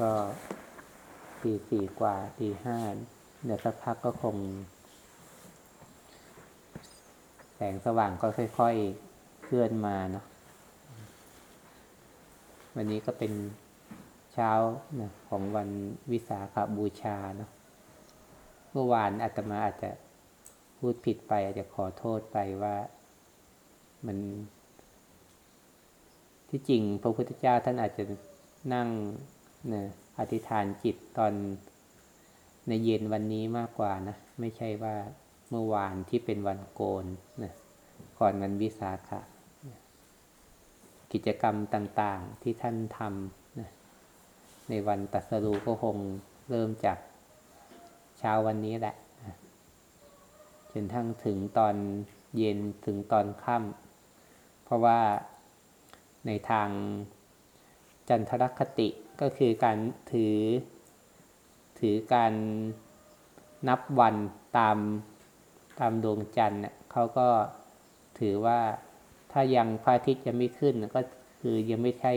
ก็ตีสี่กว่าตีห้าเดี๋ยวสักพักก็คง แสงสว่างก็ค่อยๆเคลื่อนมาเนาะวันนี้ก็เป็นเช้านะของวันวิสาขบูชาเนาะเมื่อวานอาตมาอาจจะพูดผิดไป อาจจะขอโทษไปว่ามัน ที่จริงพระพุทธเจ้าท่านอาจจะนั่ง นะอธิษฐานจิตตอนในเย็นวันนี้มากกว่านะไม่ใช่ว่าเมื่อวานที่เป็นวันโกนนะก่อนวันวิสาขะกิจกรรมต่าง ๆ ที่ท่านทำนะในวันตัสรูก็คงเริ่มจากเช้าวันนี้แหละนะจนทั้งถึงตอนเย็นถึงตอนค่ำเพราะว่าในทางจันทรคติ ก็คือการถือ ถือการนับวันตามตามดวงจันทร์เนี่ยเขาก็ถือว่าถ้ายังพระอาทิตย์ยังไม่ขึ้นก็คือยังไม่ใช่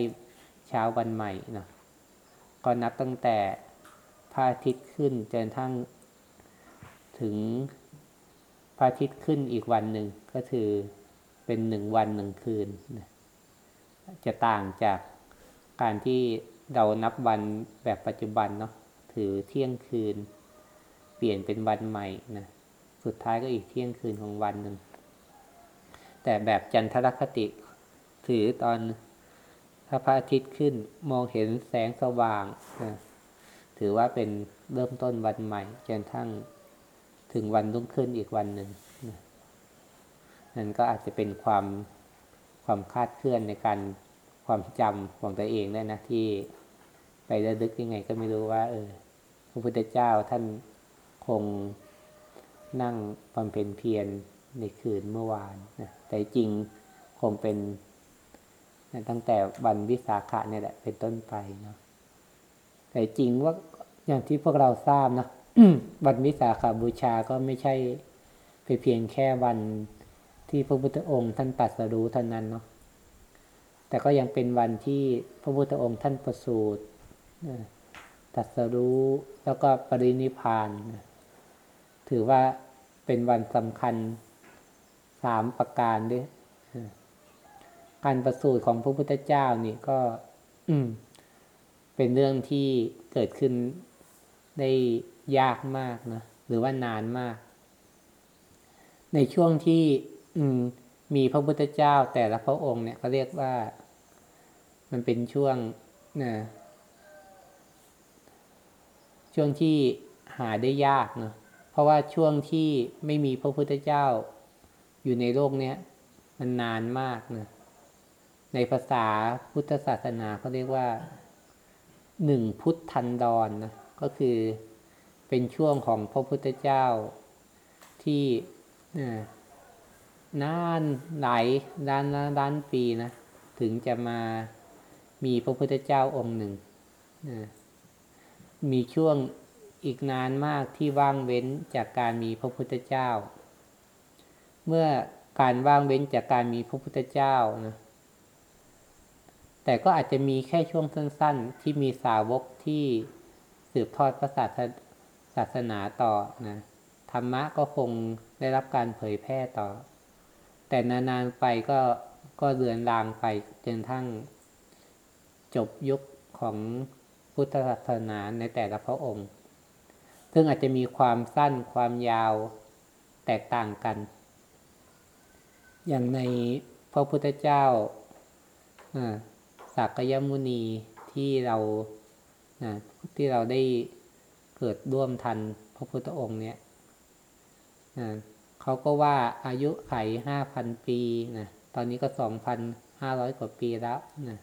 เช้าวันใหม่นะก็นับตั้งแต่พระอาทิตย์ขึ้นจนทั้งถึงพระอาทิตย์ขึ้นอีกวันหนึ่งก็คือเป็นหนึ่งวันหนึ่งคืน จะต่างจากการที่ เรานับวันแบบปัจจุบันเนาะถือเที่ยงคืน เปลี่ยนเป็นวันใหม่นะสุดท้ายก็อีกเที่ยงคืนของวันหนึ่งแต่แบบจันทรคติ ถือตอนถ้าพระอาทิตย์ขึ้นมองเห็นแสงสว่างนะถือว่าเป็นเริ่มต้นวันใหม่จนทั้งถึงวันรุ่งขึ้นอีกวันหนึ่งนะนั่นก็อาจจะเป็นความความคาดเคลื่อนในการความจำของตัวเองได้นะที่ ไประลึกยังไงก็ไม่รู้ว่า เออ พระพุทธเจ้าท่านคงนั่งบำเพ็ญเพียรในคืนเมื่อวานนะแต่จริงคงเป็นนะตั้งแต่วันวิสาขะเนี่ยแหละเป็นต้นไปเนาะแต่จริงว่าอย่างที่พวกเราทราบนะวันวิสาขาบูชาก็ไม่ใช่ไปเพียงแค่วันที่พระพุทธองค์ท่านตัดสรู้เท่านั้นเนาะแต่ก็ยังเป็นวันที่พระพุทธองค์ท่านประสูติ ตัดสรู้แล้วก็ปรินิพานถือว่าเป็นวันสำคัญสามประการด้วยการประสูติของพระพุทธเจ้านี่ก็เป็นเรื่องที่เกิดขึ้นได้ยากมากนะหรือว่านานมาก ในช่วงที่มีพระพุทธเจ้าแต่ละพระองค์เนี่ยเขาเรียกว่า มันเป็นช่วงนะ ช่วงที่หาได้ยากเนาะเพราะว่าช่วงที่ไม่มีพระพุทธเจ้า อยู่ในโลกเนี้ยมันนานมากนะในภาษาพุทธศาสนาเขาเรียกว่าหนึ่งพุทธันดรนนะก็คือเป็นช่วงของพระพุทธเจ้าที่นานหลายล้านล้านปีนะ ถึงจะมามีพระพุทธเจ้าองค์หนึ่ง มีช่วงอีกนานมากที่ว่างเว้นจากการมีพระพุทธเจ้า เมื่อการว่างเว้นจากการมีพระพุทธเจ้านะแต่ก็อาจจะมีแค่ช่วงสั้น ๆ ที่มีสาวกที่สืบทอดพระศาสนาต่อนะธรรมะก็คงได้รับการเผยแพร่ต่อ แต่นานๆไปก็ก็เลือนลางไปจนทั้งจบยุคของ พุทธศาสนาในแต่ละพระองค์ ซึ่งอาจจะมีความสั้นความยาวแตกต่างกัน อย่างในพระพุทธเจ้าสักยมุนีที่เราที่เราได้เกิดร่วมทันพระพุทธองค์เนี่ยเขาก็ว่าอายุไขห้าพันปีนะตอนนี้ก็สองพันห้าร้อยกว่าปีแล้วนะ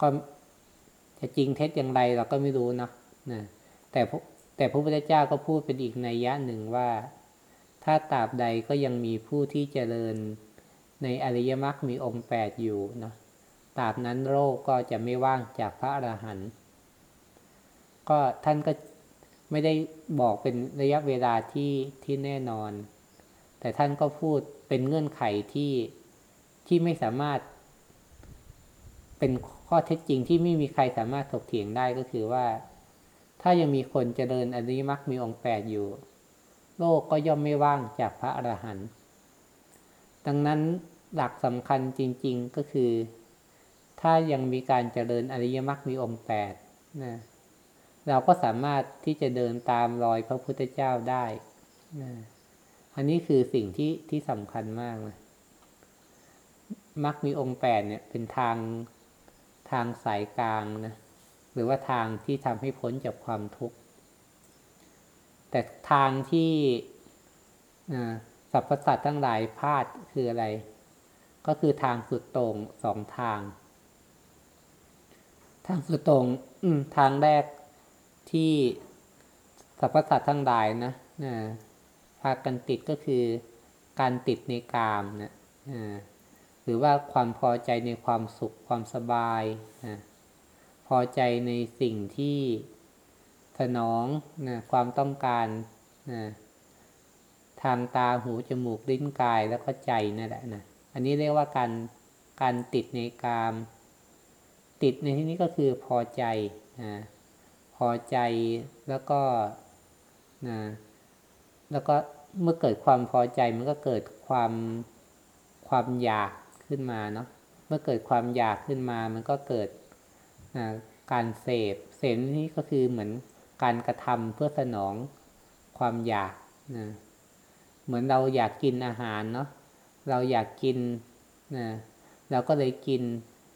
ก็ จะจริงเท็จอย่างไรเราก็ไม่รู้นะนะแต่แต่พระพุทธเจ้าก็พูดเป็นอีกนัยยะหนึ่งว่า ถ้าตราบใดก็ยังมีผู้ที่เจริญในอริยมรรคมีองค์แปดอยู่นะตราบนั้นโรคก็จะไม่ว่างจากพระอรหันต์ก็ท่านก็ไม่ได้บอกเป็นระยะเวลาที่ที่แน่นอน แต่ท่านก็พูดเป็นเงื่อนไขที่ที่ไม่สามารถ เป็นข้อเท็จจริงที่ไม่มีใครสามารถถกเถียงได้ก็คือว่า ถ้ายังมีคนเจริญอริยมรรคมีองค์แปดอยู่ โลกก็ย่อมไม่ว่างจากพระอรหันต์ดังนั้นหลักสำคัญจริง ๆก็คือ ถ้ายังมีการเจริญอริยมรรคมีองค์แปดนะเราก็สามารถที่จะเดินตามรอยพระพุทธเจ้าได้นะอันนี้คือสิ่งที่ที่สำคัญมากนะมักมีองค์แปดเนี่ยเป็นทาง ทางสายกลางนะหรือว่าทางที่ทำให้พ้นจากความทุกข์ แต่ทางที่สรรพสัตว์ทั้งหลายพลาดคืออะไร ก็คือทางสุดตรงสองทาง ทางสุดตรงทางแรกที่สรรพสัตว์ทั้งหลายนะพากันติดก็คือการติดในกามนะห รือว่าความพอใจในความสุขความสบายนะพอใจในสิ่งที่สนองนะความต้องการนะทางตาหูจมูกลิ้นกายแล้วก็ใจนั่นแหละนะอันนี้เรียกว่าการการติดในกาม ติดในที่นี้ก็คือพอใจนะพอใจแล้วก็นะแล้วก็เมื่อเกิดความพอใจมันก็เกิดความความอยาก ขึ้นมาเนาะเมื่อเกิดความอยากขึ้นมา มันก็เกิดการเสพเสพนี้ก็คือเหมือนการกระทำเพื่อสนองความอยากนะเหมือนเราอยากกินอาหารเนาะเราอยากกินนะเราก็เลยกิน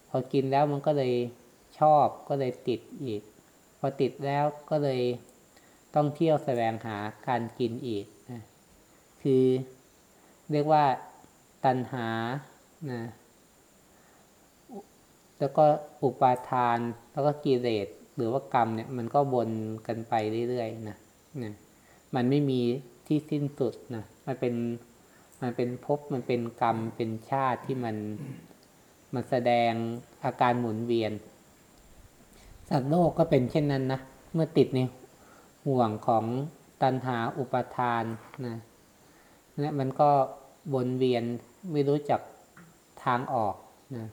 พอกินแล้วมันก็เลยชอบก็เลยติดอีก พอติดแล้วก็เลยต้องเที่ยวแสวงหาการกินอีกนะคือเรียกว่าตัณหา นะแล้วก็อุปาทาน แล้วก็กิเลสหรือว่ากรรมเนี่ย มันก็วนกันไปเรื่อยๆนะนะมันไม่มีที่สิ้นสุดนะมันเป็นมันเป็นภพมันเป็นกรรมเป็นชาติที่มันมันแสดงอาการหมุนเวียน สัตว์โลกก็เป็นเช่นนั้นนะเมื่อติดในห่วงของตัณหาอุปทานนะเนี่ยมันก็วนเวียนไม่รู้จัก ทางออกนะ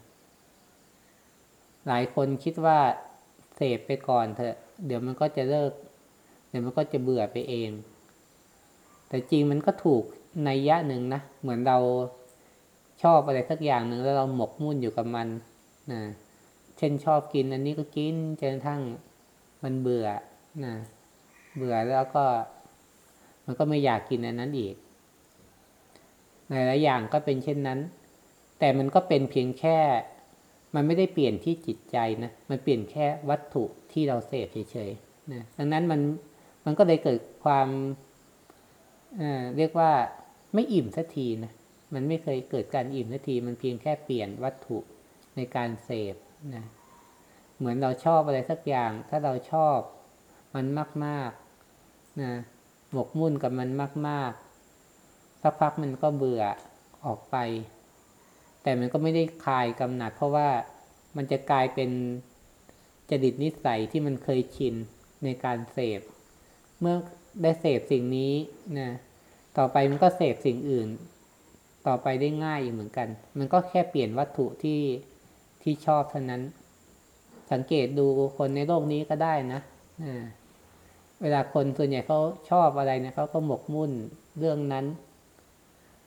หลายคนคิดว่าเสพไปก่อนเถอะ เดี๋ยวมันก็จะเลิก เดี๋ยวมันก็จะเบื่อไปเอง แต่จริงมันก็ถูกในยะหนึ่งนะ เหมือนเราชอบอะไรสักอย่างหนึ่งแล้วเราหมกมุ่นอยู่กับมันนะเช่นชอบกิน อันนี้ก็กินจนกระทั่งมันเบื่อนะเบื่อแล้วก็ มันก็ไม่อยากกินอันนั้นอีกหลายๆอย่างก็เป็นเช่นนั้น แต่มันก็เป็นเพียงแค่ มันไม่ได้เปลี่ยนที่จิตใจนะ มันเปลี่ยนแค่วัตถุที่เราเสพเฉยๆนะดังนั้นมันมันก็เลยเกิดความเเรียกว่าไม่อิ่มสักทีนะมันไม่เคยเกิดการอิ่มสักที มันเพียงแค่เปลี่ยนวัตถุในการเสพนะเหมือนเราชอบอะไรสักอย่าง ถ้าเราชอบมันมากๆนะหมกมุ่นกับมันมาก ๆ สักพักมันก็เบื่อออกไป แต่มันก็ไม่ได้คลายกำหนัด เพราะว่ามันจะกลายเป็นจดิตนิสัยที่มันเคยชินในการเสพ เมื่อได้เสพสิ่งนี้นะต่อไปมันก็เสพสิ่งอื่น ต่อไปได้ง่ายอีกเหมือนกัน มันก็แค่เปลี่ยนวัตถุที่ที่ชอบเท่านั้น สังเกตดูคนในโลกนี้ก็ได้นะเวลาคนส่วนใหญ่เขาชอบอะไรเนี่ยเขาก็หมกมุ่นเรื่องนั้น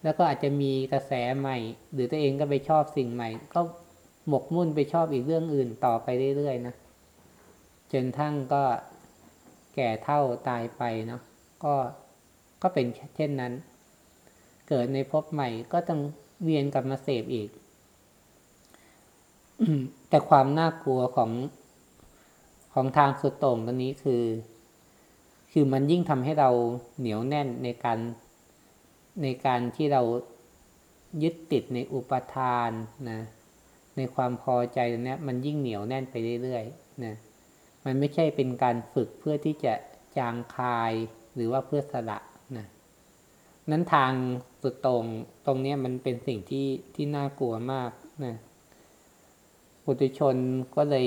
แล้วก็อาจจะมีกระแสใหม่ หรือตัวเองก็ไปชอบสิ่งใหม่ ก็หมกมุ่นไปชอบอีกเรื่องอื่นต่อไปเรื่อยๆนะจนทั้งก็แก่เท่าตายไปเนาะก็ก็เป็นเช่นนั้น เกิดในภพใหม่ก็ต้องเวียนกลับมาเสพอีกแต่ความน่ากลัวของของทางสุดโต่งตรงนี้คือ คือมันยิ่งทำให้เราเหนียวแน่นในการ ในการที่เรายึดติดในอุปทานนะในความพอใจตรงนี้มันยิ่งเหนียวแน่นไปเรื่อยๆนะมันไม่ใช่เป็นการฝึกเพื่อที่จะจางคายหรือว่าเพื่อสละนะนั้นทางสุดตรงตรงนี้มันเป็นสิ่งที่ที่น่ากลัวมากนะปุถุชนก็เลย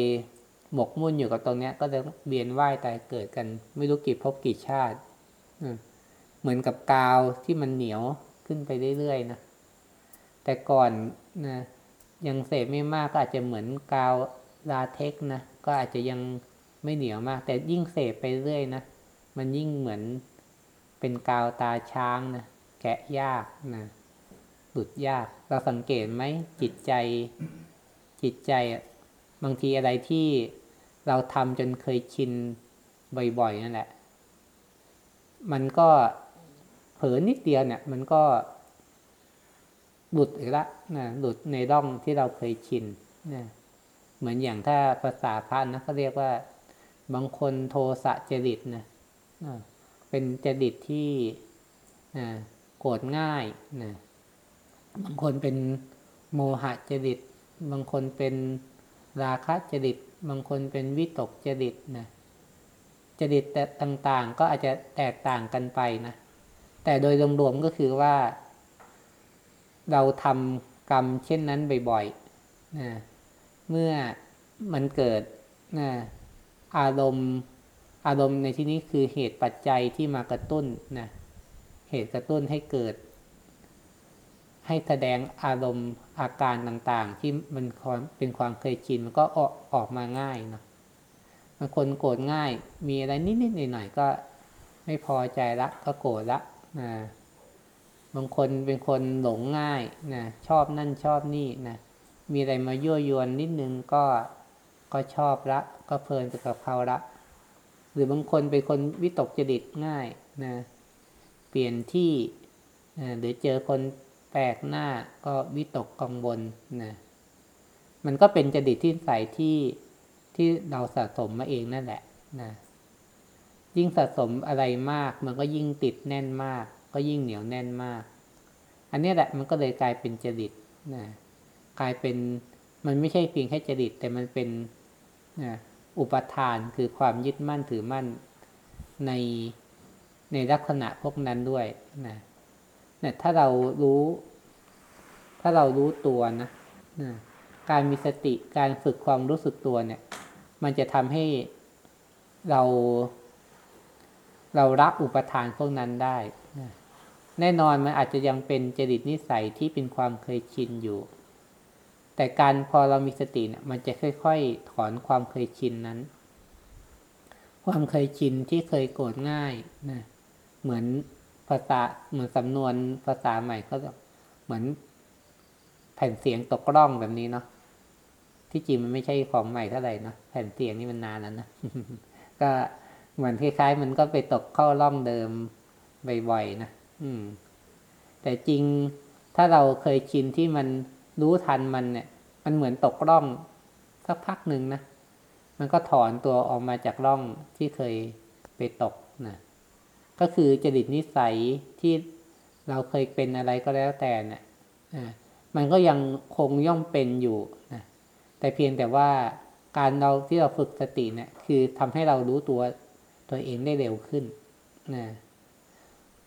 หมกมุ่นอยู่กับตรงนี้ก็จะเบียนว่ายตายเกิดกัน ไม่รู้กี่ภพกี่ชาติ เหมือนกับกาวที่มันเหนียวขึ้นไปเรื่อยๆนะ แต่ก่อนนะยังเสพไม่มากก็อาจจะเหมือนกาวลาเท็กนะ ก็อาจจะยังไม่เหนียวมาก แต่ยิ่งเสพไปเรื่อยนะ มันยิ่งเหมือนเป็นกาวตาช้างนะ แกะยากนะหลุดยาก เราสังเกตไหมจิตใจ จิตใจบางทีอะไรที่เราทำจนเคยชินบ่อยๆนั่นแหละ มันก็ เผลอนิดเดียวเนี่ย มันก็หลุดอีกละนะหลุดในร่องที่เราเคยชินนะเหมือนอย่างถ้าภาษาพระนะเขาเรียกว่า บางคนโทสะจริตนะเป็นจริตที่โกรธง่ายนะบางคนเป็นโมหะจริต บางคนเป็นราคะจริต บางคนเป็นวิตกจริตนะจริตต่างๆ ก็อาจจะแตกต่างกันไปนะ แต่โดยรวมๆก็คือว่า เราทำกรรมเช่นนั้นบ่อยๆนะเมื่อมันเกิดนะอารมณ์อารมณ์ในที่นี้คือเหตุปัจจัยที่มากระตุ้นนะเหตุกระตุ้นให้เกิด ให้แสดงอารมณ์อาการต่างๆ ที่มันเป็นความเคยชินมันก็ออกออกมาง่ายเนาะบางคนโกรธง่าย มีอะไรนิดๆหน่อยๆก็ไม่พอใจละก็โกรธละ นะบางคนเป็นคนหลงง่ายนะชอบนั่นชอบนี่นะมีอะไรมายั่วยวนนิดนึงก็ก็ชอบละ ก็เพลินกับเขาละ หรือบางคนเป็นคนวิตกจริตง่ายนะเปลี่ยนที่นะหรือเจอคนแปลกหน้าก็วิตกกังวลนะมันก็เป็นจริตที่ใส่ที่ที่เราสะสมมาเองนั่นแหละนะ ยิ่งสะสมอะไรมาก มันก็ยิ่งติดแน่นมาก ก็ยิ่งเหนียวแน่นมาก อันนี้แหละมันก็เลยกลายเป็นจริตนะกลายเป็นมันไม่ใช่เพียงแค่จริต แต่มันเป็นนะอุปทานคือความยึดมั่นถือมั่นในในลักษณะพวกนั้นด้วยนะเนี่ยถ้าเรารู้ ถ้าเรารู้ตัวนะนะการมีสติการฝึกความรู้สึกตัวเนี่ย มันจะทำให้เรา เรารับอุปทานพวกนั้นได้นะแน่นอนมันอาจจะยังเป็นจริตนิสัยที่เป็นความเคยชินอยู่ แต่การพอเรามีสติเนี่ยมันจะค่อยๆ ถอนความเคยชินนั้น ความเคยชินที่เคยโกรธง่ายนะเหมือนภาษาเหมือนสำนวนภาษาใหม่เขาเหมือนแผ่นเสียงตกร่องแบบนี้เนาะที่จริงมันไม่ใช่ของใหม่เท่าไหร่นะแผ่นเสียงนี่มันนานแล้วนะก็ เหมือนคล้ายๆ มันก็ไปตกเข้าร่องเดิมบ่อยๆนะอืม แต่จริงถ้าเราเคยชินที่มันรู้ทันมันเนี่ย มันเหมือนตกร่องสักพักหนึ่งนะมันก็ถอนตัวออกมาจากร่องที่เคยไปตกนะก็คือจริตนิสัยที่เราเคยเป็นอะไรก็แล้วแต่เนี่ยมันก็ยังคงย่อมเป็นอยู่นะแต่เพียงแต่ว่าการเราที่เราฝึกสติเนี่ยคือทำให้เรารู้ตัว ตัวเองได้เร็วขึ้นนะ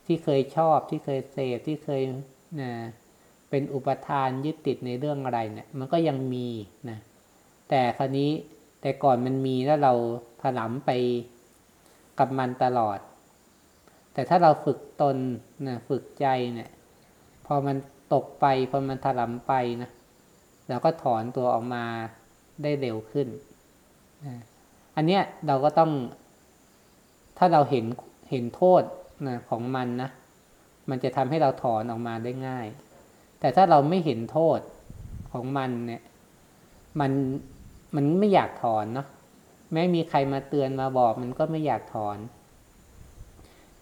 ที่เคยชอบที่เคยเสพที่เคยนะเป็นอุปทานยึดติดในเรื่องอะไรเนี่ย มันก็ยังมีนะแต่คราวนี้แต่ก่อนมันมีแล้วเราถลำไปกับมันตลอด แต่ถ้าเราฝึกตนนะฝึกใจเนี่ย พอมันตกไปพอมันถลำไปนะเราก็ถอนตัวออกมาได้เร็วขึ้นนะอันเนี้ยเราก็ต้อง ถ้าเราเห็นเห็นโทษนะของมันนะ มันจะทำให้เราถอนออกมาได้ง่าย แต่ถ้าเราไม่เห็นโทษของมันเนี่ย มันมันไม่อยากถอนเนาะแม้มีใครมาเตือนมาบอกมันก็ไม่อยากถอน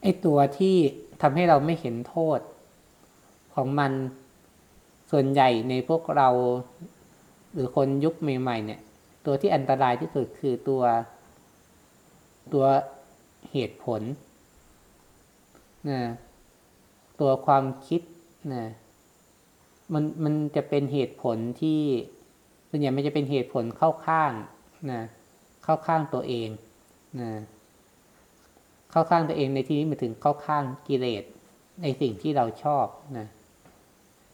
ไอตัวที่ทำให้เราไม่เห็นโทษของมันส่วนใหญ่ในพวกเรา หรือคนยุคใหม่ๆเนี่ย ตัวที่อันตรายที่สุดคือตัว ตัว เหตุผลนะตัวความคิดนะมันมันจะเป็นเหตุผลที่ส่วนใหญ่มันจะเป็นเหตุผลเข้าข้างนะเข้าข้างตัวเองนะเข้าข้างตัวเองในที่นี้หมายถึงเข้าข้างกิเลสในสิ่งที่เราชอบนะ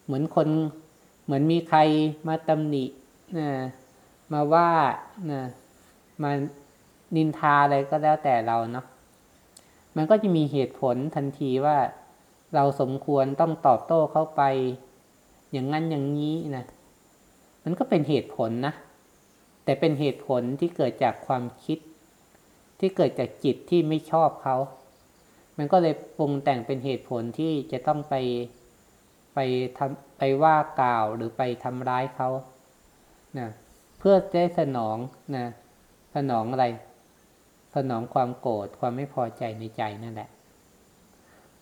เหมือนคนเหมือนมีใครมาตำหนินะมาว่านะมานินทาอะไรก็แล้วแต่เราเนาะ มันก็จะมีเหตุผลทันทีว่าเราสมควรต้องตอบโต้เข้าไป อย่างนั้นอย่างนี้นะ มันก็เป็นเหตุผลนะ แต่เป็นเหตุผลที่เกิดจากความคิด ที่เกิดจากจิตที่ไม่ชอบเขา มันก็เลยปรุงแต่งเป็นเหตุผลที่จะต้องไปไปทำไปว่ากล่าวหรือไปทำร้ายเขานะเพื่อได้สนองนะสนองอะไร สนองความโกรธความไม่พอใจในใจนั่นแหละ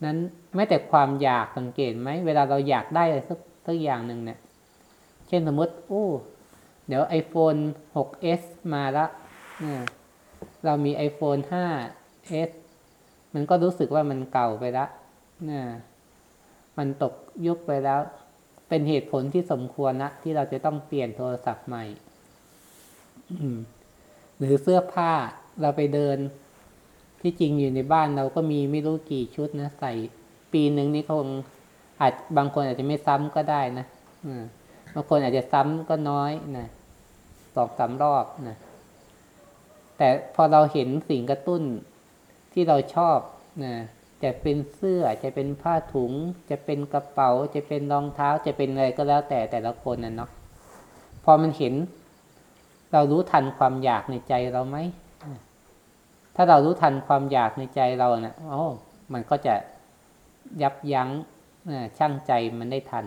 นั้นแม้แต่ความอยากสังเกตไหมเวลาเราอยากได้อะไรสักสักอย่างหนึ่งเนี่ย เช่นสมมติโอ้เดี๋ยว iPhone 6s มาละเรามี iPhone 5s มันก็รู้สึกว่ามันเก่าไปละนะมันตกยุคไปแล้ว เป็นเหตุผลที่สมควรนะที่เราจะต้องเปลี่ยนโทรศัพท์ใหม่หรือเสื้อผ้า เราไปเดิน ที่จริงอยู่ในบ้านเราก็มีไม่รู้กี่ชุดนะใส่ ปีหนึ่งนี่คงอาจบางคนอาจจะไม่ซ้ำก็ได้นะบางคนอาจจะซ้ำก็น้อยนะสองสามรอบนะแต่พอเราเห็นสิ่งกระตุ้นที่เราชอบนะจะเป็นเสื้อจะเป็นผ้าถุง จะเป็นกระเป๋า จะเป็นรองเท้าจะเป็นอะไรก็แล้วแต่แต่ละคนนะเนาะพอมันเห็น เรารู้ทันความอยากในใจเราไหม ถ้าเรารู้ทันความอยากในใจเราเนะ่ยโอ้มันก็จะยับยั้งชั่งใจมันได้ทัน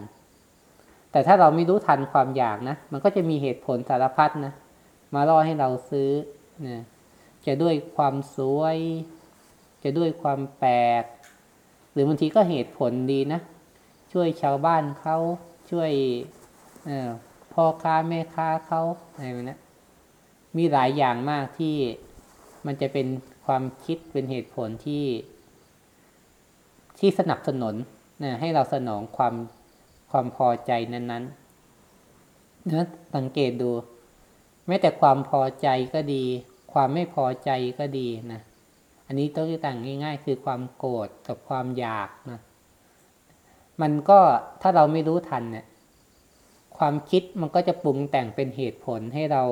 แต่ถ้าเราไม่รู้ทันความอยากนะ มันก็จะมีเหตุผลสารพัดนะ มาล่อให้เราซื้อนะจะด้วยความสวย จะด้วยความแปลก หรือบางทีก็เหตุผลดีนะ ช่วยชาวบ้านเขาช่วยพ่อค้าแม่ค้าเขาอะไรแบบนี้มีหลายอย่างมากที่ มันจะเป็นความคิดเป็นเหตุผลที่ ที่สนับสนุนนะให้เราสนองความความพอใจนั้นๆนะสังเกตดู แม้แต่ความพอใจก็ดี ความไม่พอใจก็ดีนะอันนี้ตัวต่างง่าย ๆ คือความโกรธกับความอยากนะมันก็ถ้าเราไม่รู้ทันเนี่ยความคิดมันก็จะปรุงแต่งเป็นเหตุผลให้เรา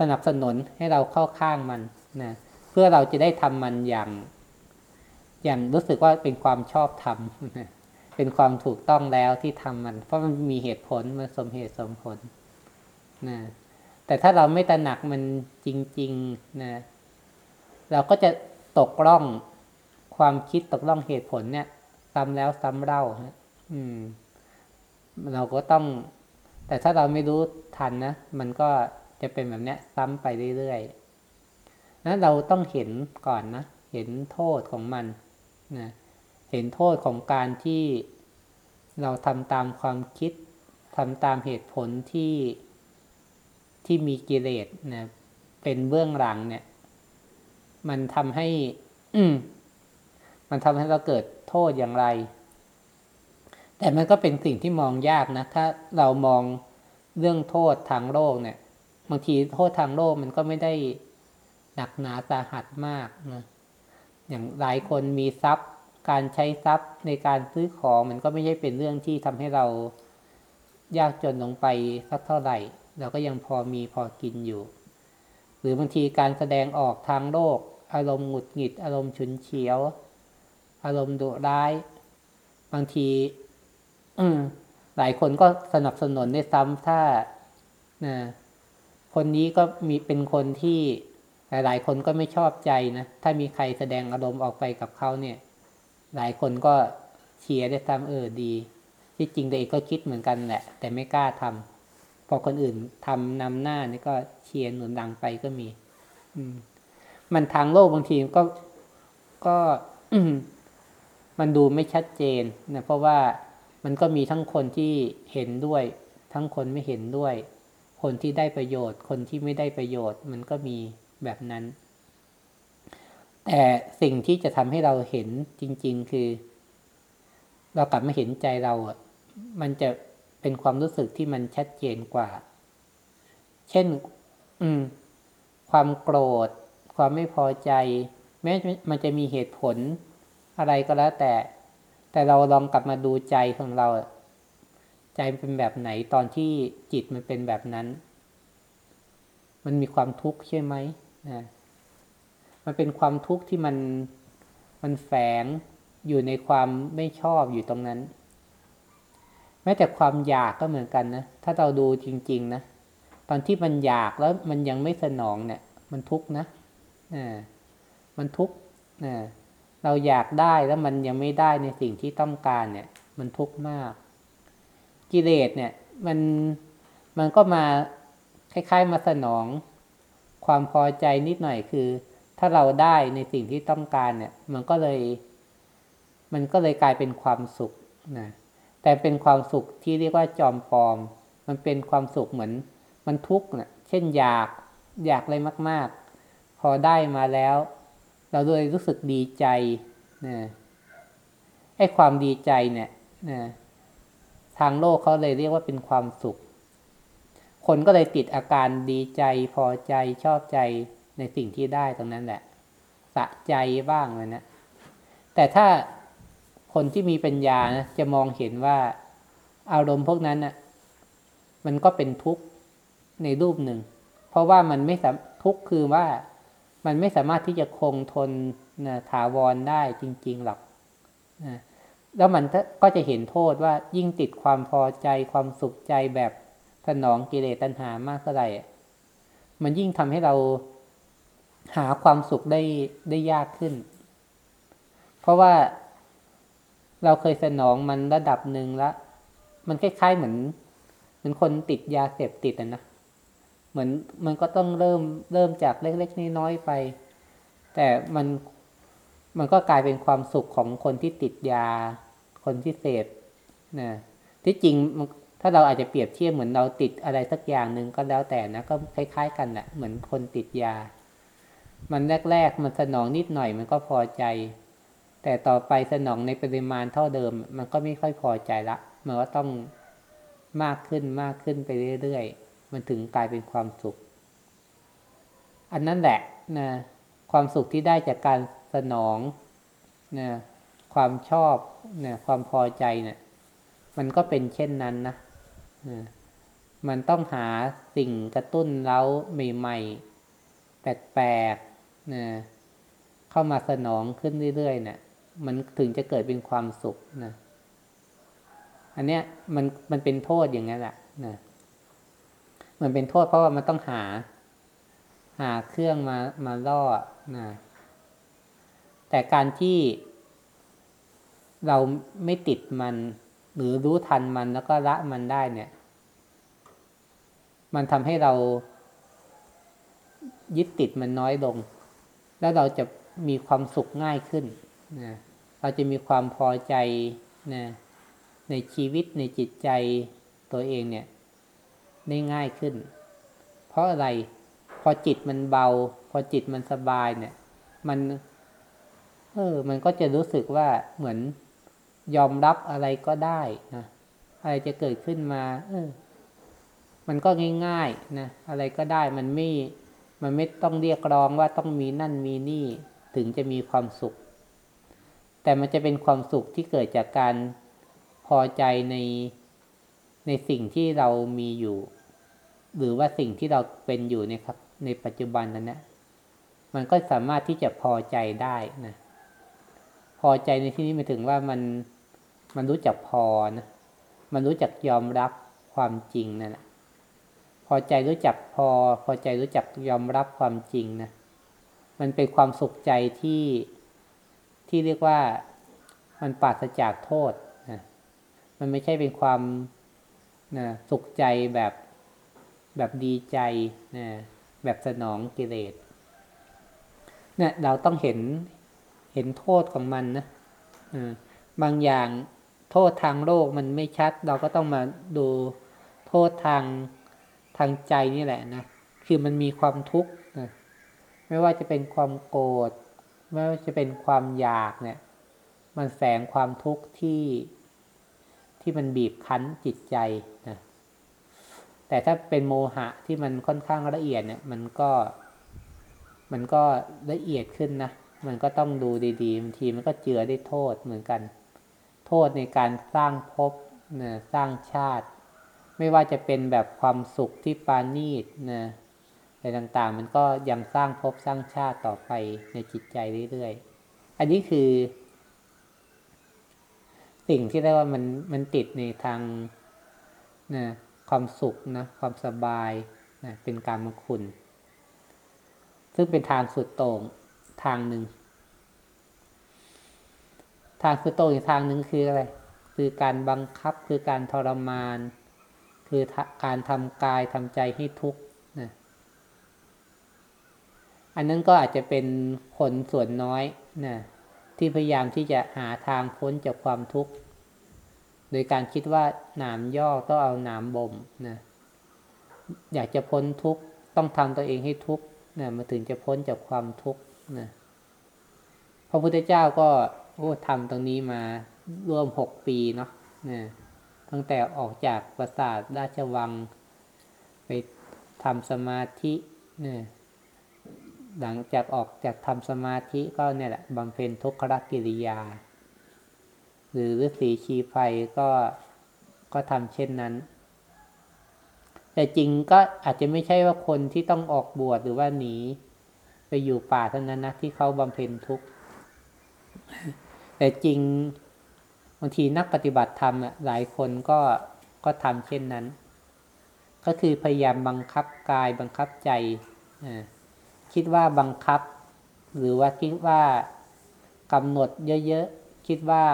สนับสนุนให้เราเข้าข้างมันนะเพื่อเราจะได้ทำมันอย่าง อย่างรู้สึกว่าเป็นความชอบธรรมนะเป็นความถูกต้องแล้วที่ทำมัน เพราะมันมีเหตุผลมันสมเหตุสมผลนะแต่ถ้าเราไม่ตระหนักมันจริงๆนะเราก็จะตกล่องความคิดตกล่องเหตุผลเนี่ย ซ้ำแล้วซ้ำเล่าฮะอืม เราก็ต้อง แต่ถ้าเราไม่รู้ทันนะ มันก็ จะเป็นแบบนี้ซ้ำไปเรื่อยๆนั้นเราต้องเห็นก่อนนะ เห็นโทษของมันนะเห็นโทษของการที่เราทำตามความคิดทำตามเหตุผลที่ที่มีกิเลสนะเป็นเบื้องหลังเนี่ย มันทำให้มันทำให้เราเกิดโทษอย่างไร แต่มันก็เป็นสิ่งที่มองยากนะ ถ้าเรามองเรื่องโทษทางโลกเนี่ย บางทีโทษทางโลกมันก็ไม่ได้หนักหนาสาหัสมากนะอย่างหลายคนมีทรัพย์ การใช้ทรัพย์ในการซื้อของมันก็ไม่ใช่เป็นเรื่องที่ทำให้เรายากจนลงไปสักเท่าไหร่ เราก็ยังพอมีพอกินอยู่ หรือบางทีการแสดงออกทางโลก อารมณ์หงุดหงิด อารมณ์ฉุนเฉียว อารมณ์ดุร้าย บางทีอืหลายคนก็สนับสนุนได้ซ้ำถ้านะ คนนี้ก็มีเป็นคนที่หลาย ๆ คนก็ไม่ชอบใจนะ ถ้ามีใครแสดงอารมณ์ออกไปกับเขาเนี่ย หลายคนก็เชียร์ได้ซ้ำเออดี ที่จริงตัวเองก็คิดเหมือนกันแหละ แต่ไม่กล้าทำพอคนอื่นทำนำหน้านี่ก็เชียร์หนุนดังไปก็มี อืม มันทางโลกบางทีก็ก็มันดูไม่ชัดเจนนะเพราะว่ามันก็มีทั้งคนที่เห็นด้วย ทั้งคนไม่เห็นด้วย คนที่ได้ประโยชน์ คนที่ไม่ได้ประโยชน์ มันก็มีแบบนั้น แต่สิ่งที่จะทำให้เราเห็นจริง ๆ คือ เรากลับมาเห็นใจเราอะมันจะเป็นความรู้สึกที่มันชัดเจนกว่า เช่น อืม ความโกรธ ความไม่พอใจ แม้มันจะมีเหตุผลอะไรก็แล้วแต่ แต่เราลองกลับมาดูใจของเรา ใจเป็นแบบไหนตอนที่จิตมันเป็นแบบนั้น มันมีความทุกข์ใช่ไหมนะมันเป็นความทุกข์ที่มันมันแฝงอยู่ในความไม่ชอบอยู่ตรงนั้น แม้แต่ความอยากก็เหมือนกันนะถ้าเราดูจริง ๆ นะตอนที่มันอยากแล้วมันยังไม่สนองเนี่ย มันทุกข์นะอ่ามันทุกข์อ่าเราอยากได้แล้วมันยังไม่ได้ในสิ่งที่ต้องการเนี่ย มันทุกข์มาก กิเลสเนี่ย มันมันก็มาคล้ายๆมาสนองความพอใจนิดหน่อยคือ ถ้าเราได้ในสิ่งที่ต้องการเนี่ย มันก็เลย มันก็เลยกลายเป็นความสุขนะแต่เป็นความสุขที่เรียกว่าจอมปลอม มันเป็นความสุขเหมือน มันทุกข์นะเช่นอยากอยากอะไรมาก ๆ พอได้มาแล้ว เราเลยรู้สึกดีใจนะไอ้ความดีใจเนี่ยนะ ทางโลกเขาเลยเรียกว่าเป็นความสุข คนก็เลยติดอาการดีใจพอใจชอบใจในสิ่งที่ได้ตรงนั้นแหละ สะใจบ้างเลยนะ แต่ถ้าคนที่มีปัญญานะจะมองเห็นว่าอารมณ์พวกนั้นนะ่ะมันก็เป็นทุกข์ในรูปหนึ่ง เพราะว่ามันไม่สามทุกข์คือว่ามันไม่สามารถที่จะคงทนนะถาวรได้จริง ๆ หรอกนะ แล้วมันก็จะเห็นโทษว่ายิ่งติดความพอใจความสุขใจแบบสนองกิเลสตัณหามากเท่าไหร่ มันยิ่งทำให้เราหาความสุขได้ได้ยากขึ้น เพราะว่าเราเคยสนองมันระดับหนึ่งแล้วมันคล้ายๆเหมือน เหมือนคนติดยาเสพติดนะ เหมือนมันก็ต้องเริ่มเริ่มจากเล็กๆน้อยๆไป แต่มันมันก็กลายเป็นความสุขของคนที่ติดยา คนที่เสพนะที่จริงถ้าเราอาจจะเปรียบเทียบเหมือนเราติดอะไรสักอย่างหนึ่งก็แล้วแต่นะก็คล้าย ๆ กันแหละเหมือนคนติดยา มันแรก ๆ มันสนองนิดหน่อยมันก็พอใจ แต่ต่อไปสนองในปริมาณเท่าเดิม มันก็ไม่ค่อยพอใจละมันก็ต้องมากขึ้นมากขึ้นไปเรื่อยๆ มันถึงกลายเป็นความสุข อันนั้นแหละนะความสุขที่ได้จากการสนองนะ ความชอบเนะความพอใจเนี่ย มันก็เป็นเช่นนั้นนะมันต้องหาสิ่งกระตุ้นเร้าใหม่ๆ แปลกๆนะเข้ามาสนองขึ้นเรื่อยๆเนะี่ยมันถึงจะเกิดเป็นความสุขนะอันเนี้ยมันมันเป็นโทษอย่างนั้นแหละนะมันเป็นโทษเพราะว่ามันต้องหา หาเครื่องมามาล่อนะแต่การที่ เราไม่ติดมัน หรือรู้ทันมันแล้วก็ละมันได้เนี่ย มันทำให้เรายึดติดมันน้อยลง แล้วเราจะมีความสุขง่ายขึ้นนะเราจะมีความพอใจนะในชีวิตในจิตใจตัวเองเนี่ย ได้ง่ายขึ้น เพราะอะไรพอจิตมันเบา พอจิตมันสบายเนี่ย มัน เออ มันก็จะรู้สึกว่าเหมือน ยอมรับอะไรก็ได้นะอะไรจะเกิดขึ้นมาเออมันก็ง่ายๆนะอะไรก็ได้มันไม่ มันไม่ต้องเรียกร้องว่าต้องมีนั่นมีนี่ถึงจะมีความสุข แต่มันจะเป็นความสุขที่เกิดจากการพอใจในในสิ่งที่เรามีอยู่ หรือว่าสิ่งที่เราเป็นอยู่นี่ยครับ ในปัจจุบันนั้นนะมันก็สามารถที่จะพอใจได้นะพอใจในที่นี้หมายถึงว่ามัน มันรู้จักพอนะมันรู้จักยอมรับความจริงนั่นแหละพอใจรู้จักพอ พอใจรู้จักยอมรับความจริงนะมันเป็นความสุขใจที่ที่เรียกว่ามันปราศจากโทษนะมันไม่ใช่เป็นความนะสุขใจแบบแบบดีใจนะแบบสนองกิเลสเนี่ยเราต้องเห็นเห็นโทษของมันนะบางอย่าง โทษทางโลกมันไม่ชัด เราก็ต้องมาดูโทษทางทางใจนี่แหละนะ คือมันมีความทุกข์นะไม่ว่าจะเป็นความโกรธ ไม่ว่าจะเป็นความอยากเนี่ย มันแฝงความทุกข์ที่ที่มันบีบคั้นจิตใจนะ แต่ถ้าเป็นโมหะที่มันค่อนข้างละเอียดเนี่ย มันก็ มันก็ละเอียดขึ้นนะ มันก็ต้องดูดีๆบางทีมันก็เจือได้โทษเหมือนกัน โทษในการสร้างภพนะสร้างชาติ ไม่ว่าจะเป็นแบบความสุขที่ปานีตนะอะไรต่างๆ มันก็ยังสร้างภพสร้างชาติต่อไปในจิตใจเรื่อยๆ อันนี้คือ สิ่งที่เรียกว่ามันมันติดในทางนะความสุขนะความสบายนะเป็นการมคุณ ซึ่งเป็นทางสุดโต่งทางหนึ่ง ทางสุดโต่งอีกทางหนึ่งคืออะไร คือการบังคับคือการทรมาน คือการทำกายทำใจให้ทุกข์นะอันนั้นก็อาจจะเป็นคนส่วนน้อยนะที่พยายามที่จะหาทางพ้นจากความทุกข์ โดยการคิดว่าหนามย่อต้องเอาหนามบ่มนะอยากจะพ้นทุกข์ต้องทำตัวเองให้ทุกข์นะมาถึงจะพ้นจากความทุกข์นะพระพุทธเจ้าก็ อ้ทำตรงนี้มาร่วมหกปีเนาะนะตั้งแต่ออกจากปราสาทราชวัง ไปทำสมาธินะหลังจากออกจากทำสมาธิก็เนี่ยแหละบำเพ็ญทุกขกิริยา หรือฤาษีชีไฟก็ก็ทำเช่นนั้น แต่จริงก็อาจจะไม่ใช่ว่าคนที่ต้องออกบวชหรือว่าหนี ไปอยู่ป่าเท่านั้นนะที่เขาบำเพ็ญทุกข์ แต่จริงบางทีนักปฏิบัติธรรมหลายคนก็ก็ทำเช่นนั้น ก็คือพยายามบังคับกายบังคับใจ คิดว่าบังคับ หรือว่าคิดว่ากำหนดเยอะๆ คิดว่า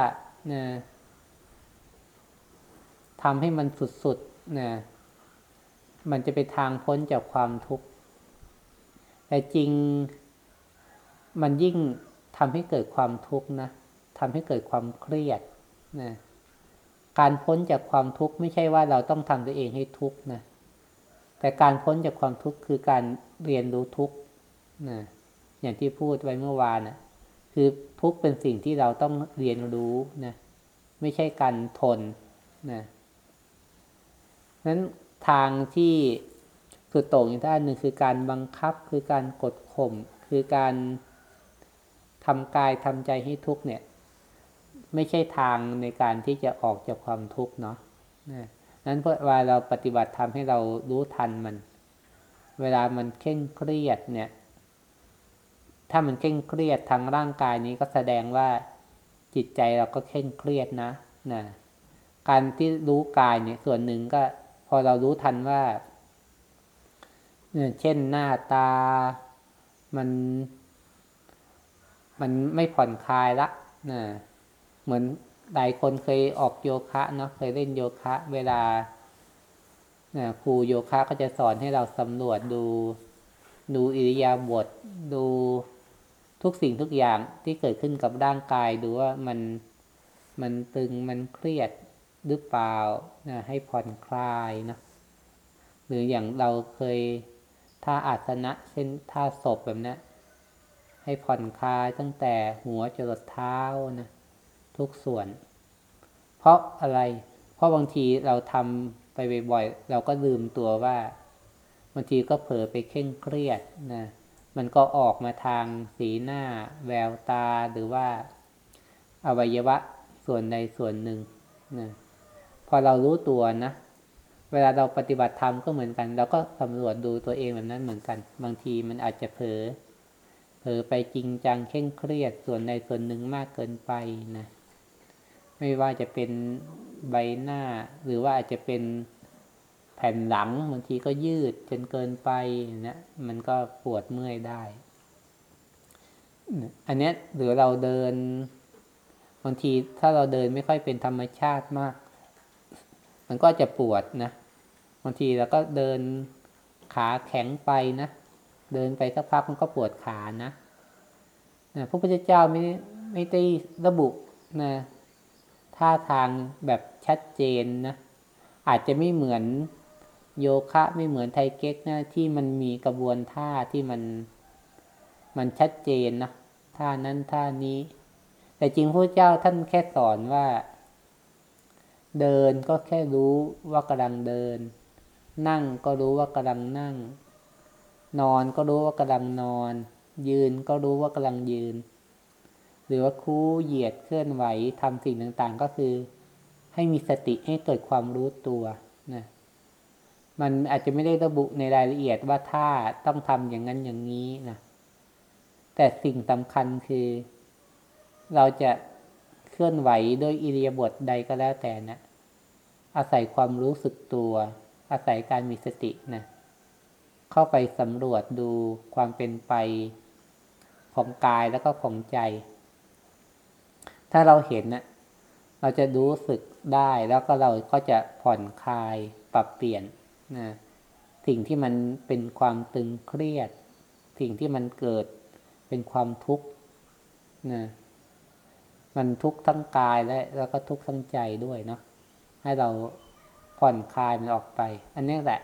ทำให้มันสุดๆนะมันจะไปทางพ้นจากความทุกข์ แต่จริงมันยิ่งทำให้เกิดความทุกข์นะ ทำให้เกิดความเครียดนะการพ้นจากความทุกข์ไม่ใช่ว่าเราต้องทำตัวเองให้ทุกข์นะแต่การพ้นจากความทุกข์คือการเรียนรู้ทุกข์นะอย่างที่พูดไว้เมื่อวานนะคือทุกข์เป็นสิ่งที่เราต้องเรียนรู้นะไม่ใช่การทนนะนั้นทางที่สุดโต่งอีกด้านหนึ่งคือการบังคับคือการกดข่มคือการทำกายทำใจให้ทุกข์เนี่ย ไม่ใช่ทางในการที่จะออกจากความทุกข์เนาะนั้นเพราะว่าเราปฏิบัติทำให้เรารู้ทันมัน เวลามันเคร่งเครียดเนี่ย ถ้ามันเคร่งเครียดทางร่างกายนี้ก็แสดงว่าจิตใจเราก็เคร่งเครียดนะนะ การที่รู้กายเนี่ยส่วนหนึ่งก็ พอเรารู้ทันว่าเช่นหน้าตามัน มันไม่ผ่อนคลายละนะ เหมือนหลายคนเคยออกโยคะเนาะเคยเล่นโยคะ เวลาครูโยคะก็จะสอนให้เราสำรวจดู ดูอิริยาบถดูทุกสิ่งทุกอย่างที่เกิดขึ้นกับร่างกายดูว่ามันมันตึงมันเครียดหรือเปล่านะให้ผ่อนคลายนะหรืออย่างเราเคยท่าอาสนะ เช่นท่าศพแบบนี้ให้ผ่อนคลายตั้งแต่หัวจรดเท้านะ ทุกส่วน เพราะอะไร เพราะบางทีเราทำไปบ่อยๆเราก็ลืมตัวว่า บางทีก็เผลอไปเคร่งเครียดนะมันก็ออกมาทางสีหน้า แววตาหรือว่า อวัยวะส่วนใดส่วนหนึ่งนะพอเรารู้ตัวนะเวลาเราปฏิบัติธรรมก็เหมือนกัน เราก็สำรวจดูตัวเองแบบนั้นเหมือนกัน บางทีมันอาจจะเผลอเผลอไปจริงจังเคร่งเครียดส่วนใดส่วนหนึ่งมากเกินไปนะ ไม่ว่าจะเป็นใบหน้า หรือว่าอาจจะเป็นแผ่นหลังบางทีก็ยืดจนเกินไปนะมันก็ปวดเมื่อยได้ อันนี้หรือเราเดิน บางทีถ้าเราเดินไม่ค่อยเป็นธรรมชาติมาก มันก็จะปวดนะบางทีเราก็เดินขาแข็งไปนะเดินไปสักพักมันก็ปวดขานะนะพระพุทธเจ้าไม่ไม่ได้ระบุนะ ท่าทางแบบชัดเจนนะ อาจจะไม่เหมือนโยคะไม่เหมือนไทเก๊กนะที่มันมีกระบวนท่าที่มันมันชัดเจนนะท่านั้นท่านี้ แต่จริงพระเจ้าท่านแค่สอนว่า เดินก็แค่รู้ว่ากำลังเดิน นั่งก็รู้ว่ากำลังนั่ง นอนก็รู้ว่ากำลังนอน ยืนก็รู้ว่ากำลังยืน หรือว่าคู่เหยียดเคลื่อนไหวทำสิ่งต่างๆ ก็คือ ให้มีสติให้เกิดความรู้ตัวนะมันอาจจะไม่ได้ระบุในรายละเอียดว่าถ้าต้องทำอย่างนั้นอย่างนี้นะแต่สิ่งสำคัญคือ เราจะเคลื่อนไหวด้วยอิริยาบถใดก็แล้วแต่นะอาศัยความรู้สึกตัว อาศัยการมีสตินะเข้าไปสำรวจดูความเป็นไปของกายแล้วก็ของใจ ถ้าเราเห็นนะเราจะรู้สึกได้แล้วก็เราก็จะผ่อนคลายปรับเปลี่ยนนะสิ่งที่มันเป็นความตึงเครียด สิ่งที่มันเกิดเป็นความทุกข์นะมันทุกข์ทั้งกายและแล้วก็ทุกข์ทั้งใจด้วยเนาะให้เราผ่อนคลายมันออกไป อันนี้แหละ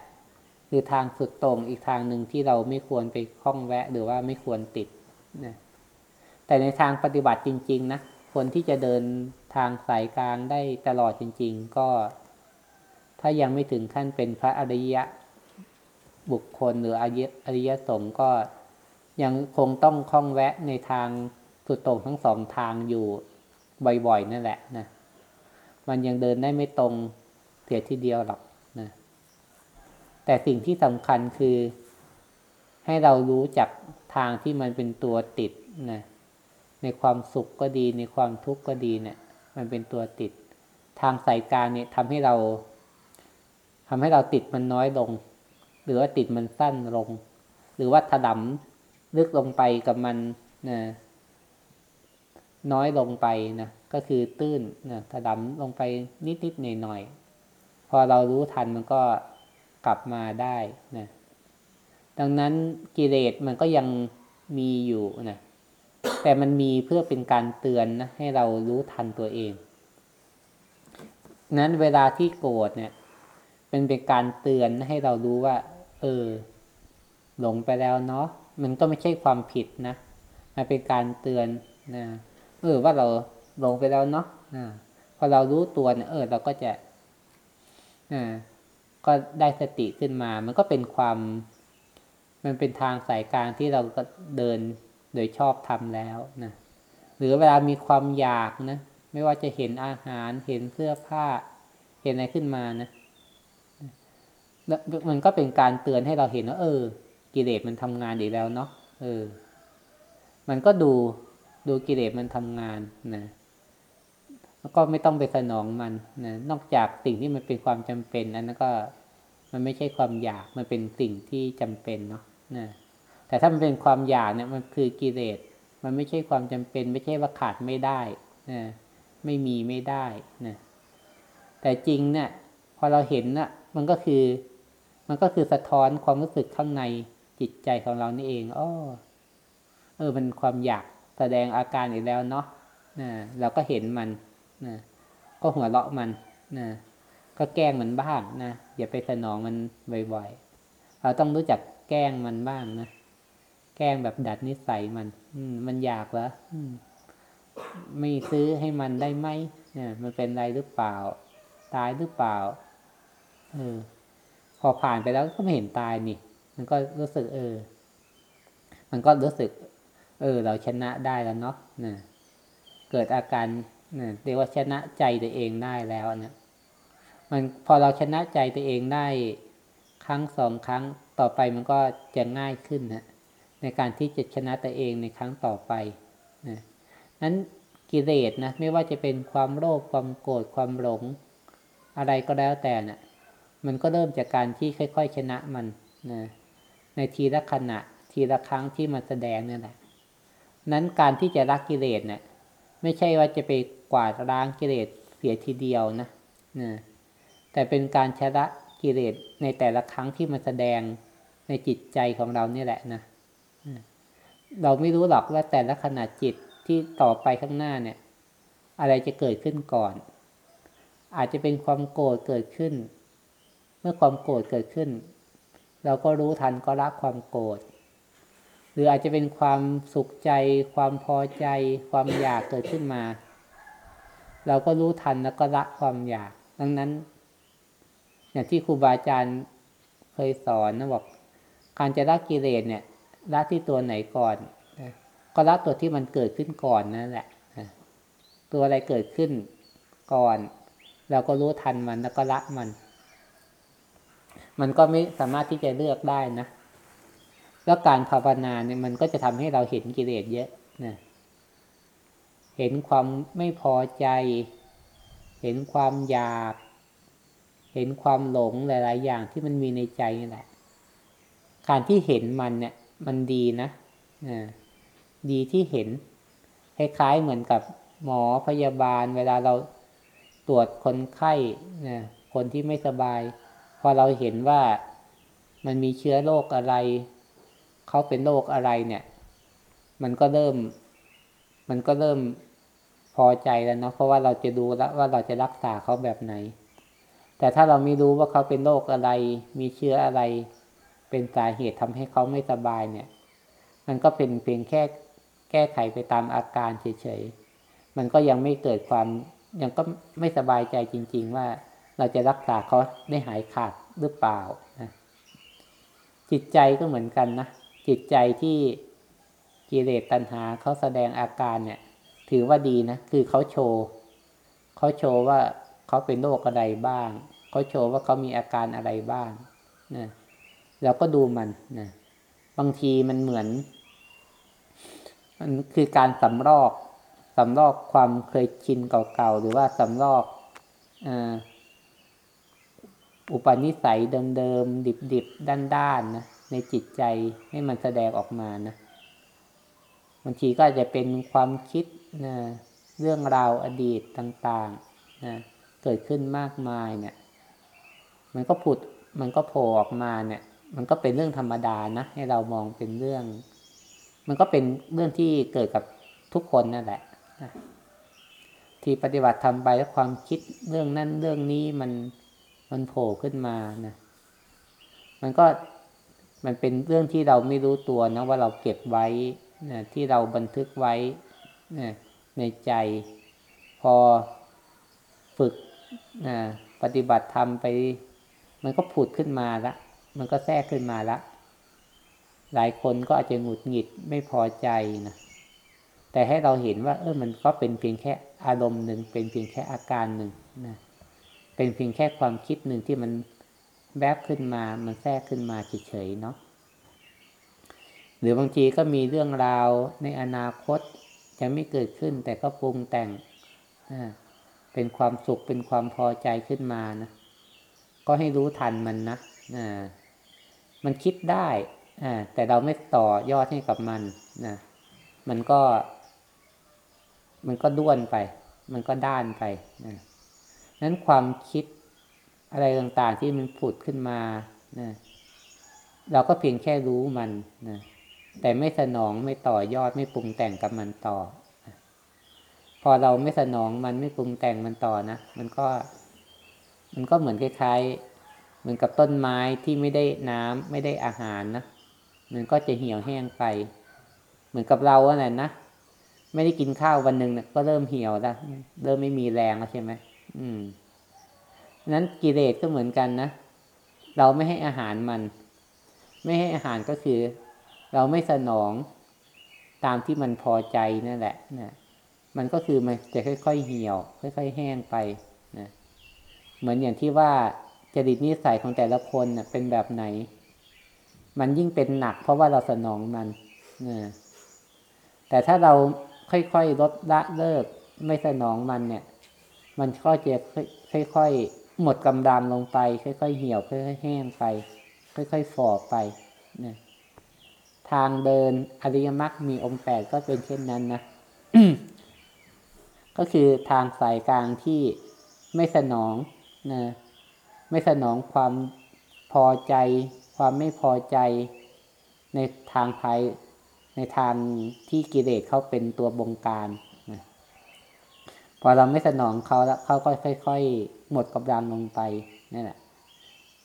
คือทางสุดตรงอีกทางหนึ่งที่เราไม่ควรไปคล้องแวะ หรือว่าไม่ควรติดนะแต่ในทางปฏิบัติจริง ๆ นะ คนที่จะเดินทางสายกลางได้ตลอดจริง ๆ ก็ ถ้ายังไม่ถึงขั้นเป็นพระอริยะ บุคคลหรืออริยสงฆ์ก็ยังคงต้องคล้องแวะในทางสุดตรงทั้งสองทางอยู่บ่อยๆนั่นแหละนะมันยังเดินได้ไม่ตรงเสียทีเดียวหรอกนะแต่สิ่งที่สำคัญคือ ให้เรารู้จักทางที่มันเป็นตัวติดนะ ในความสุขก็ดี ในความทุกข์ก็ดีเนี่ย มันเป็นตัวติด ทางสายกางเนี่ยทำให้เราทำให้เราติดมันน้อยลง หรือว่าติดมันสั้นลง หรือว่าถดำลึกลงไปกับมันนะน้อยลงไปนะก็คือตื้นนะถดำลงไปนิดๆหน่อยๆพอเรารู้ทันมันก็กลับมาได้นะดังนั้นกิเลสมันก็ยังมีอยู่นะ แต่มันมีเพื่อเป็นการเตือนนะให้เรารู้ทันตัวเอง นั้นเวลาที่โกรธเนี่ยเป็นเป็นการเตือนให้เรารู้ว่า เออ หลงไปแล้วเนาะมันก็ไม่ใช่ความผิดนะมันเป็นการเตือนนะเออว่าเราหลงไปแล้วเนาะพอเรารู้ตัวเนี่ยเออ เราก็จะอ่าก็ได้สติขึ้นมา มันก็เป็นความ มันเป็นทางสายกลางที่เราก็เดิน โดยชอบทำแล้วนะหรือเวลามีความอยากนะไม่ว่าจะเห็นอาหารเห็นเสื้อผ้า เห็นอะไรขึ้นมานะมันก็เป็นการเตือนให้เราเห็นว่าเออ กิเลสมันทำงานอีกแล้วเนาะเออ มันก็ดูดูกิเลสมันทำงานนะแล้วก็ไม่ต้องไปสนองมันนะนอกจากสิ่งที่มันเป็นความจำเป็นอันนั้นก็มันไม่ใช่ความอยากมันเป็นสิ่งที่จำเป็นเนาะนะ แต่ถ้ามันเป็นความอยากเนี่ยมันคือกิเลส มันไม่ใช่ความจำเป็น ไม่ใช่ว่าขาดไม่ได้นะไม่มีไม่ได้นะแต่จริงเนี่ยพอเราเห็นน่ะ มันก็คือ มันก็คือสะท้อนความรู้สึกข้างในจิตใจของเรานี่เองอ้อเออ มันความอยากแสดงอาการอีกแล้วเนาะนะเราก็เห็นมันนะก็หัวเราะมันนะก็แกล้งมันบ้างนะอย่าไปสนองมันบ่อยๆ เราต้องรู้จักแกล้งมันบ้างนะ แกล้งแบบดัดนิสัยมัน อืมันอยากเหรอไม่ซื้อให้มันได้ไหมเนี่ย มันเป็นไรหรือเปล่า ตายหรือเปล่า เออ พอผ่านไปแล้วก็ไม่เห็นตายนี่ มันก็รู้สึก เออ มันก็รู้สึก เออ เราชนะได้แล้วเนาะเนี่ยเกิดอาการเนี่ยเรียกว่าชนะใจตัวเองได้แล้วเนี่ยมันพอเราชนะใจตัวเองได้ ครั้งสองครั้งต่อไปมันก็จะง่ายขึ้นนะ ในการที่จะชนะตัวเองในครั้งต่อไปนะนั้นกิเลสนะไม่ว่าจะเป็นความโลภความโกรธความหลง อะไรก็แล้วแต่นะ่ะมันก็เริ่มจากการที่ค่อย ๆ ชนะมันนะในทีละขณะทีละครั้งที่มันแสดงนั่นแหละนั้นการที่จะรักกิเลสเนะี่ยไม่ใช่ว่าจะไปกวาดล้างกิเลสเสียทีเดียวนะนะแต่เป็นการชนะกิเลสในแต่ละครั้งที่มันแสดงในจิตใจของเราเนี่ยแหละนะ เราไม่รู้หรอกว่าแต่ละขนาดจิตที่ต่อไปข้างหน้าเนี่ย อะไรจะเกิดขึ้นก่อน อาจจะเป็นความโกรธเกิดขึ้น เมื่อความโกรธเกิดขึ้น เราก็รู้ทันก็ละความโกรธหรืออาจจะเป็นความสุขใจ ความพอใจ ความอยากเกิดขึ้นมา เราก็รู้ทันแล้วก็ละความอยาก ดังนั้น อย่างที่ครูบาอาจารย์เคยสอนนะบอกการจะละกิเลสเนี่ย ละที่ตัวไหนก่อนก็ละตัวที่มันเกิดขึ้นก่อนนั่นแหละตัวอะไรเกิดขึ้นก่อน เราก็รู้ทันมันแล้วก็ละมัน มันก็ไม่สามารถที่จะเลือกได้นะ แล้วการภาวนาเนี่ยมันก็จะทำให้เราเห็นกิเลสเยอะนะเห็นความไม่พอใจ เห็นความอยาก เห็นความหลงหลาย ๆ อย่างที่มันมีในใจนี่แหละ การที่เห็นมันเนี่ย มันดีนะดีที่เห็น คล้ายๆเหมือนกับหมอพยาบาล เวลาเราตรวจคนไข้นะคนที่ไม่สบาย พอเราเห็นว่ามันมีเชื้อโรคอะไร เขาเป็นโรคอะไรเนี่ย มันก็เริ่ม มันก็เริ่มพอใจแล้วเนาะเพราะว่าเราจะดูแล้วว่าเราจะรักษาเขาแบบไหน แต่ถ้าเราไม่รู้ว่าเขาเป็นโรคอะไร มีเชื้ออะไร เป็นสาเหตุทำให้เขาไม่สบายเนี่ย มันก็เป็นเพียงแค่แก้ไขไปตามอาการเฉยๆ มันก็ยังไม่เกิดความยังก็ไม่สบายใจจริง ๆ ว่าเราจะรักษาเขาได้หายขาดหรือเปล่านะจิตใจก็เหมือนกันนะจิตใจที่กิเลสตัณหาเขาแสดงอาการเนี่ย ถือว่าดีนะคือเขาโชว์เขาโชว์ว่าเขาเป็นโรคอะไรบ้าง เขาโชว์ว่าเขามีอาการอะไรบ้างนะ เราก็ดูมันนะบางทีมันเหมือนมันคือการสำรอกสำรอกความเคยชินเก่าๆ หรือว่าสำรอกอุปนิสัยเดิมๆ ดิบๆ ด้านๆนะในจิตใจให้มันแสดงออกมานะบางทีก็จะเป็นความคิดนะเรื่องราวอดีตต่างๆนะเกิดขึ้นมากมายเนี่ย มันก็ผุดมันก็โผล่ออกมาเนี่ย มันก็เป็นเรื่องธรรมดานะ ให้เรามองเป็นเรื่อง มันก็เป็นเรื่องที่เกิดกับทุกคนนั่นแหละที่ปฏิบัติทำไปแล้วความคิดเรื่องนั้นเรื่องนี้มันมันโผล่ขึ้นมานะมันก็มันเป็นเรื่องที่เราไม่รู้ตัวนะว่าเราเก็บไว้นะที่เราบันทึกไว้นะในใจ พอฝึกนะปฏิบัติทำไป มันก็ผุดขึ้นมาละ มันก็แทรกขึ้นมาละ หลายคนก็อาจจะหงุดหงิดไม่พอใจนะแต่ให้เราเห็นว่า เออมันก็เป็นเพียงแค่อารมณ์หนึ่งเป็นเพียงแค่อาการหนึ่งนะเป็นเพียงแค่ความคิดหนึ่งที่มันแวบขึ้นมา มันแทรกขึ้นมาเฉยๆเนาะหรือบางทีก็มีเรื่องราวในอนาคตจะไม่เกิดขึ้น แต่ก็ปรุงแต่งเป็นความสุขเป็นความพอใจขึ้นมานะก็ให้รู้ทันมันนะ มันคิดได้แต่เราไม่ต่อยอดให้กับมันนะมันก็ มันก็ด้วนไป มันก็ด้านไปนะนั้นความคิดอะไรต่างๆที่มันผุดขึ้นมานะเราก็เพียงแค่รู้มันนะแต่ไม่สนองไม่ต่อยอดไม่ปรุงแต่งกับมันต่อ พอเราไม่สนองมันไม่ปรุงแต่งมันต่อนะ มันก็ มันก็เหมือนคล้ายๆ เหมือนกับต้นไม้ที่ไม่ได้น้ำไม่ได้อาหารนะมันก็จะเหี่ยวแห้งไป เหมือนกับเราอะไรนะไม่ได้กินข้าววันหนึ่งเนี่ยก็เริ่มเหี่ยวแล้วเริ่มไม่มีแรงแล้วใช่ไหมอืมนั้นกิเลสก็เหมือนกันนะเราไม่ให้อาหารมัน ไม่ให้อาหารก็คือ เราไม่สนองตามที่มันพอใจนั่นแหละนะมันก็คือมันจะค่อยๆเหี่ยว ค่อย ๆ แห้งไปนะเหมือนอย่างที่ว่า จริตนิสัยของแต่ละคนนะเป็นแบบไหน มันยิ่งเป็นหนักเพราะว่าเราสนองมันนะแต่ถ้าเราค่อยๆลดละเลิกไม่สนองมันเนี่ย มันก็จะค่อยๆหมดกำลังลงไป ค่อยๆเหี่ยวค่อยๆแห้งไป ค่อยๆฝ่อไปนะทางเดินอริยมรรคมีองค์แปดก็เป็นเช่นนั้นนะก็คือทางสายกลางที่ไม่สนองนะ ไม่สนองความพอใจ ความไม่พอใจ ในทางภายในทางที่กิเลสเขาเป็นตัวบงการพอเราไม่สนองเขาแล้วเขาก็ค่อย ๆ หมดกำลังลงไปนั่นแหละ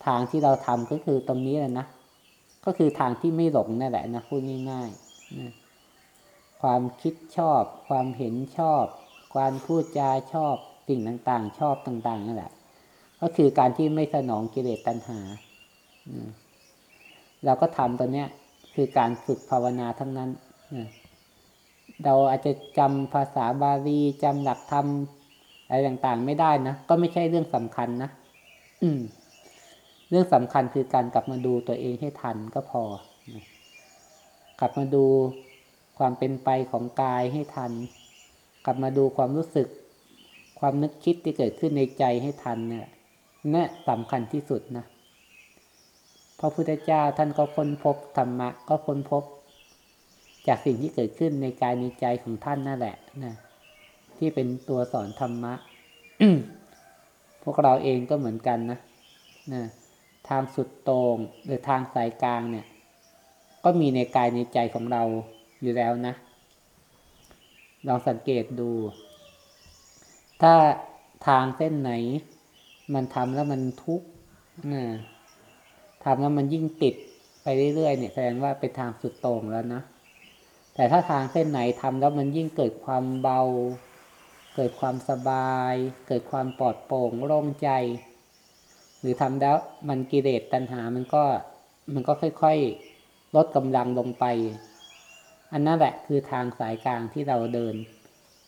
ทางที่เราทำก็คือตรงนี้แหละนะก็คือทางที่ไม่หลงนั่นแหละนะพูดง่ายๆนะความคิดชอบ ความเห็นชอบ ความพูดจาชอบ สิ่งต่างๆ ชอบต่างๆนั่นแหละ ก็คือการที่ไม่สนองกิเลสตัณหาเราก็ทำตัวเนี้ย คือการฝึกภาวนาทั้งนั้นเราอาจจะจำภาษาบาลีจำหลักธรรมอะไรต่างๆ ไม่ได้นะ ก็ไม่ใช่เรื่องสำคัญนะเรื่องสำคัญคือการกลับมาดูตัวเองให้ทันก็พอ กลับมาดูความเป็นไปของกายให้ทัน กลับมาดูความรู้สึก ความนึกคิดที่เกิดขึ้นในใจให้ทันเนี่ย นี่สำคัญที่สุดนะพระพุทธเจ้าท่านก็ค้นพบธรรมะ ก็ค้นพบ จากสิ่งที่เกิดขึ้นในกายในใจของท่านนั่นแหละนะที่เป็นตัวสอนธรรมะพวกเราเองก็เหมือนกันนะนะทางสุดตง่งหรือทางสายกลางเนี่ย ก็มีในกายในใจของเราอยู่แล้วนะลองสังเกตดู ถ้าทางเส้นไหน มันทำแล้วมันทุกข์นะทำแล้วมันยิ่งติดไปเรื่อยๆเนี่ยแสดงว่าเป็นทางสุดโต่งแล้วนะ แต่ถ้าทางเส้นไหนทำแล้วมันยิ่งเกิดความเบา เกิดความสบาย เกิดความปลอดโปร่งโล่งใจ หรือทำแล้วมันกิเลสตัณหามันก็มันก็ค่อยๆลดกำลังลงไป อันนั้นแหละคือทางสายกลางที่เราเดิน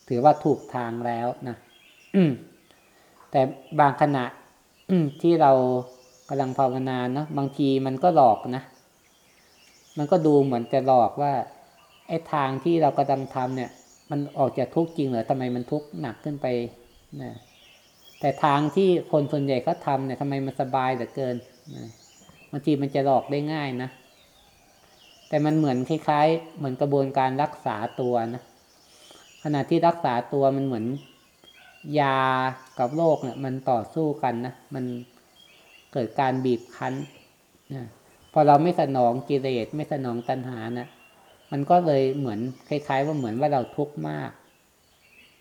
ถือว่าถูกทางแล้วนะ แต่บางขณะที่เรากำลังภาวนาเนาะบางทีมันก็หลอกนะ มันก็ดูเหมือนจะหลอกว่าไอ้ทางที่เรากำลังทำเนี่ย มันออกจากทุกข์จริงเหรอทำไมมันทุกข์หนักขึ้นไปนะแต่ทางที่คนส่วนใหญ่เขาทาเนี่ยทำไมมันสบายเหลือเกินนะบางทีมันจะหลอกได้ง่ายนะ แต่มันเหมือนคล้ายๆ เหมือนกระบวนการรักษาตัวนะขณะที่รักษาตัวมันเหมือน ยากับโรคเนี่ย มันต่อสู้กันนะมันเกิดการบีบคั้นนะพอเราไม่สนองกิเลสไม่สนองตัณหานะมันก็เลยเหมือนคล้าย ๆ ว่าเหมือนว่าเราทุกข์มาก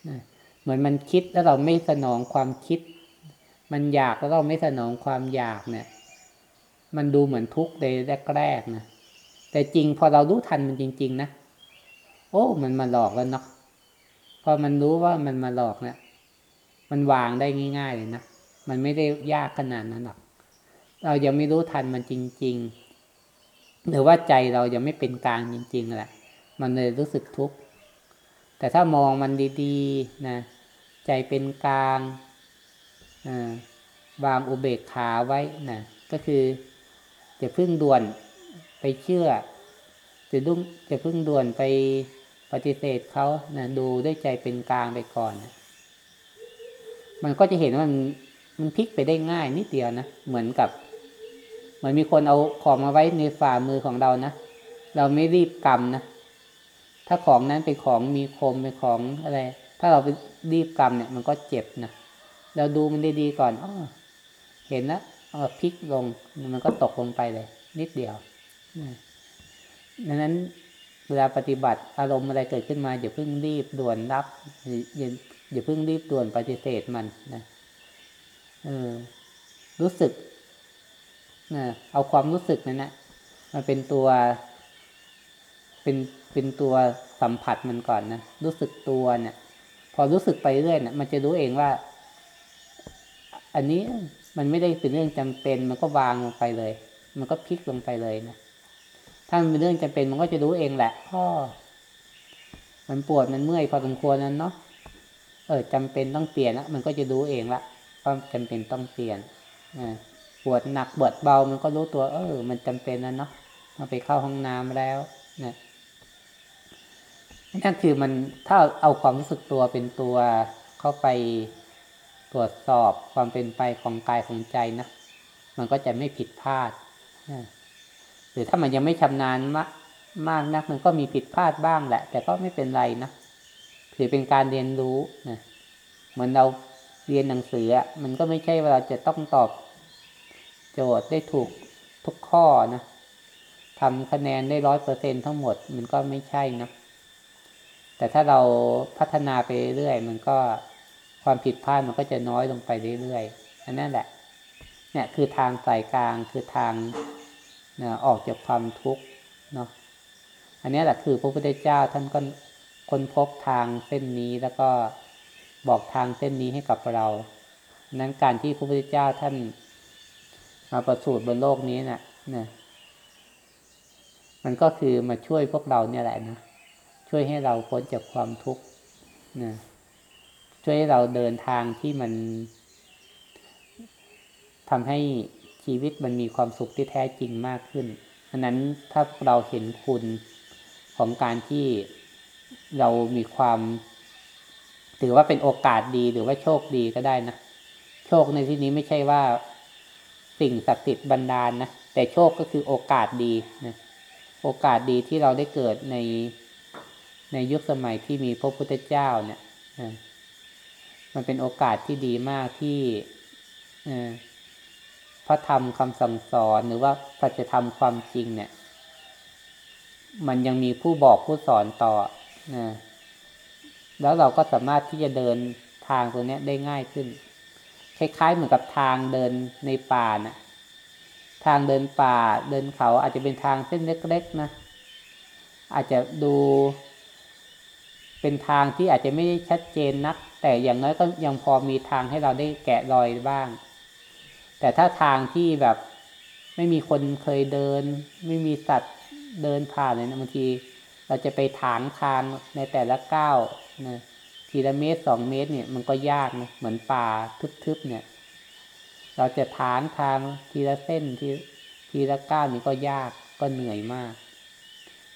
นะเหมือนมันคิดแล้วเราไม่สนองความคิด มันอยากแล้วเราไม่สนองความอยากเนี่ย มันดูเหมือนทุกข์ในแรกๆนะแต่จริงพอเรารู้ทันมันจริง ๆ นะโอ้ มันมาหลอกแล้วเนาะพอมันรู้ว่ามันมาหลอกเนะี่ย มันวางได้ง่าย ๆ เลยนะ มันไม่ได้ยากขนาดนั้นหรอก เรายังไม่รู้ทันมันจริง ๆ หรือว่าใจเรายังไม่เป็นกลางจริง ๆแหละ มันเลยรู้สึกทุกข์ แต่ถ้ามองมันดีๆนะ ใจเป็นกลางวางอุเบกขาไว้นะก็คือจะพึ่งด่วนไปเชื่อ จะดุ้งจะพึ่งด่วนไปปฏิเสธเขานะดูด้วยใจเป็นกลางไปก่อนนะ มันก็จะเห็นว่ามันมันพลิกไปได้ง่ายนิดเดียวนะเหมือนกับ เหมือนมีคนเอาของมาไว้ในฝ่ามือของเรานะเราไม่รีบกำนะถ้าของนั้นเป็นของมีคมเป็นของอะไร ถ้าเราไปรีบกำเนี่ย มันก็เจ็บนะเราดูมันดีๆก่อนอเห็นนะเออพลิกลงมันก็ตกลงไปเลย นิดเดียวดังนั้นเวลาปฏิบัติอารมณ์อะไรเกิดขึ้นมาอย่าเพิ่งรีบด่วนรับอย่า อย่าเพิ่งรีบด่วนปฏิเสธมันนะเออ รู้สึกนะเอาความรู้สึกนั่นนะมาเป็นตัว เป็นเป็นตัวสัมผัสมันก่อนนะรู้สึกตัวเนี่ย พอรู้สึกไปเรื่อยเนะี่ยมันจะรู้เองว่า อันนี้มันไม่ได้เป็นเรื่องจำเป็น มันก็วางลงไปเลย มันก็พลิกลงไปเลยนะถ้ามันเป็นเรื่องจำเป็นมันก็จะรู้เองแหละพ่อมันปวดมันเมื่อยพอสมควรนั้นเนาะ เออจำเป็นต้องเปลี่ยนละมันก็จะรู้เองละว่าจำเป็นต้องเปลี่ยนนะปวดหนักปวดเบามันก็รู้ตัว เออ มันจำเป็นแล้วเนาะมาไปเข้าห้องน้ำแล้วนะนั่นคือมันถ้าเอาความรู้สึกตัวเป็นตัวเข้าไปตรวจสอบความเป็นไปของกายของใจนะมันก็จะไม่ผิดพลาดหรือถ้ามันยังไม่ชำนาญมากมากนักมันก็มีผิดพลาดบ้างแหละ แต่ก็ไม่เป็นไรนะ ถือเป็นการเรียนรู้นะเหมือนเราเรียนหนังสืออะมันก็ไม่ใช่ว่าเราจะต้องตอบโจทย์ได้ถูกทุกข้อนะทำคะแนนได้ร้อยเปอร์เซ็นทั้งหมด มันก็ไม่ใช่นะ แต่ถ้าเราพัฒนาไปเรื่อยมันก็ความผิดพลาดมันก็จะน้อยลงไปเรื่อยๆอันนั้นแหละ เนี่ยคือทางสายกลางคือทางนะออกจากความทุกข์เนาะอันนี้แหละคือพระพุทธเจ้าท่านก็ ค้นพบทางเส้นนี้แล้วก็บอกทางเส้นนี้ให้กับเรา นั้นการที่พระพุทธเจ้าท่านมาประสูติบนโลกนี้นะ่ะนะมันก็คือมาช่วยพวกเราเนี่ยแหละนะ ช่วยให้เราพ้นจากความทุกข์นะช่วยให้เราเดินทางที่มันทำให้ชีวิตมันมีความสุขที่แท้จริงมากขึ้นอันนั้นถ้าเราเห็นคุณของการที่ เรามีความ ถือว่าเป็นโอกาสดีหรือว่าโชคดีก็ได้นะ โชคในที่นี้ไม่ใช่ว่าสิ่งศักดิ์สิทธิ์บันดาลนะ แต่โชคก็คือโอกาสดีนะโอกาสดีที่เราได้เกิดในในยุคสมัยที่มีพระพุทธเจ้าเนี่ยมันเป็นโอกาสที่ดีมากที่พระธรรมคำสั่งสอนหรือว่าพระจะทำความจริงเนี่ย มันยังมีผู้บอกผู้สอนต่อ นะแล้วเราก็สามารถที่จะเดินทางตรงนี้ได้ง่ายขึ้น คล้ายๆเหมือนกับทางเดินในป่านะทางเดินป่าเดินเขาอาจจะเป็นทางเส้นเล็กๆนะ อาจจะดู เป็นทางที่อาจจะไม่ได้ชัดเจนนัก แต่อย่างน้อยก็ยังพอมีทางให้เราได้แกะรอยบ้าง แต่ถ้าทางที่แบบไม่มีคนเคยเดิน ไม่มีสัตว์เดินผ่านเลยนะบางที เราจะไปถางทางในแต่ละก้าวนะทีละเมตรสองเมตรเนี่ยมันก็ยากนะเหมือนป่าทึบๆเนี่ย เราจะถางทางทีละเส้นทีทีละก้าวนี่ก็ยากก็เหนื่อยมาก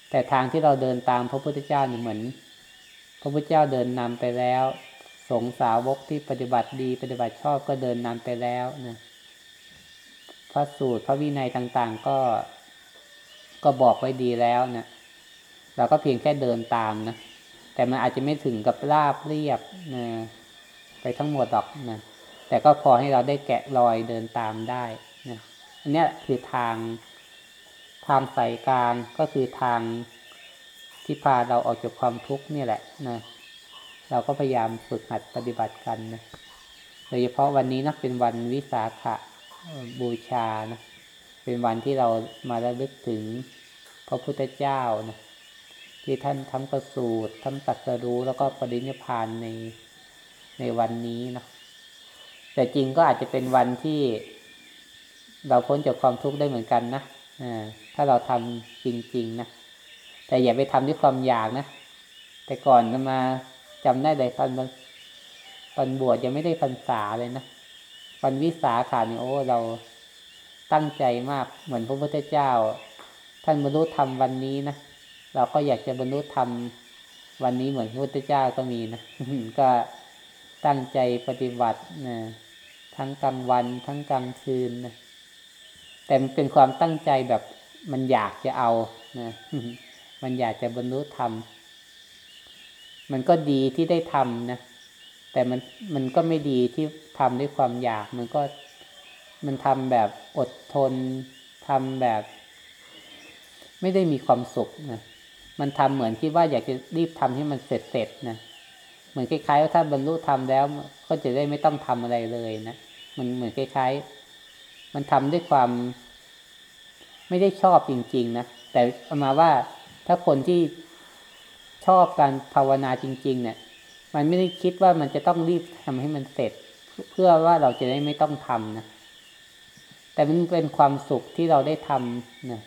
แต่ทางที่เราเดินตามพระพุทธเจ้าเนี่ยเหมือน พระพุทธเจ้าเดินนำไปแล้ว สงสาวกที่ปฏิบัติดี ปฏิบัติชอบก็เดินนำไปแล้วนะพระสูตรพระวินัยต่างๆก็ ก็บอกไว้ดีแล้วนะ เราก็เพียงแค่เดินตามนะ แต่มันอาจจะไม่ถึงกับราบเรียบนะไปทั้งหมดหรอกนะ แต่ก็พอให้เราได้แกะรอยเดินตามได้นะอันนี้คือทางทางสายกลางก็คือทางที่พาเราออกจากความทุกข์นี่แหละนะเราก็พยายามฝึกหัดปฏิบัติกันนะโดยเฉพาะวันนี้นะเป็นวันวิสาขะบูชานะเป็นวันที่เรามาระลึกถึงพระพุทธเจ้านะ ที่ท่านทั้งประสูติทั้งตัดสรู้แล้วก็ปรินิพานในในวันนี้นะแต่จริงก็อาจจะเป็นวันที่เราพ้นจากความทุกข์ได้เหมือนกันนะถ้าเราทำจริง ๆ นะ แต่อย่าไปทำด้วยความอยากนะ แต่ก่อนมาจำได้เลยตอนตอนบวชยังไม่ได้พรรษาเลยนะวันวิสาขานี่โอ้เราตั้งใจมากเหมือนพระพุทธเจ้า ท่านบรรลุธรรมวันนี้นะ เราก็อยากจะบรรลุธรรมวันนี้เหมือนพระพุทธเจ้าก็มีนะก็ตั้งใจปฏิบัตินะทั้งกลางวัน ทั้งกลางคืนนะแต่มันเป็นความตั้งใจแบบมันอยากจะเอานะมันอยากจะบรรลุธรรม มันก็ดีที่ได้ทำนะ แต่มันมันก็ไม่ดีที่ทำด้วยความอยาก มันก็มันทำแบบอดทนทำแบบ ไม่ได้มีความสุขนะ มันทำเหมือนคิดว่าอยากจะรีบทำให้มันเสร็จเสร็จนะเหมือนคล้ายๆว่าถ้าบรรลุธรรมแล้ว ก็จะได้ไม่ต้องทำอะไรเลยนะมันเหมือนคล้ายๆ มันทำด้วยความ ไม่ได้ชอบจริง ๆ นะแต่เอามาว่าถ้าคนที่ชอบการภาวนาจริง ๆ เนี่ย มันไม่ได้คิดว่ามันจะต้องรีบทำให้มันเสร็จ เพื่อว่าเราจะได้ไม่ต้องทำนะแต่มันเป็นความสุขที่เราได้ทำนะ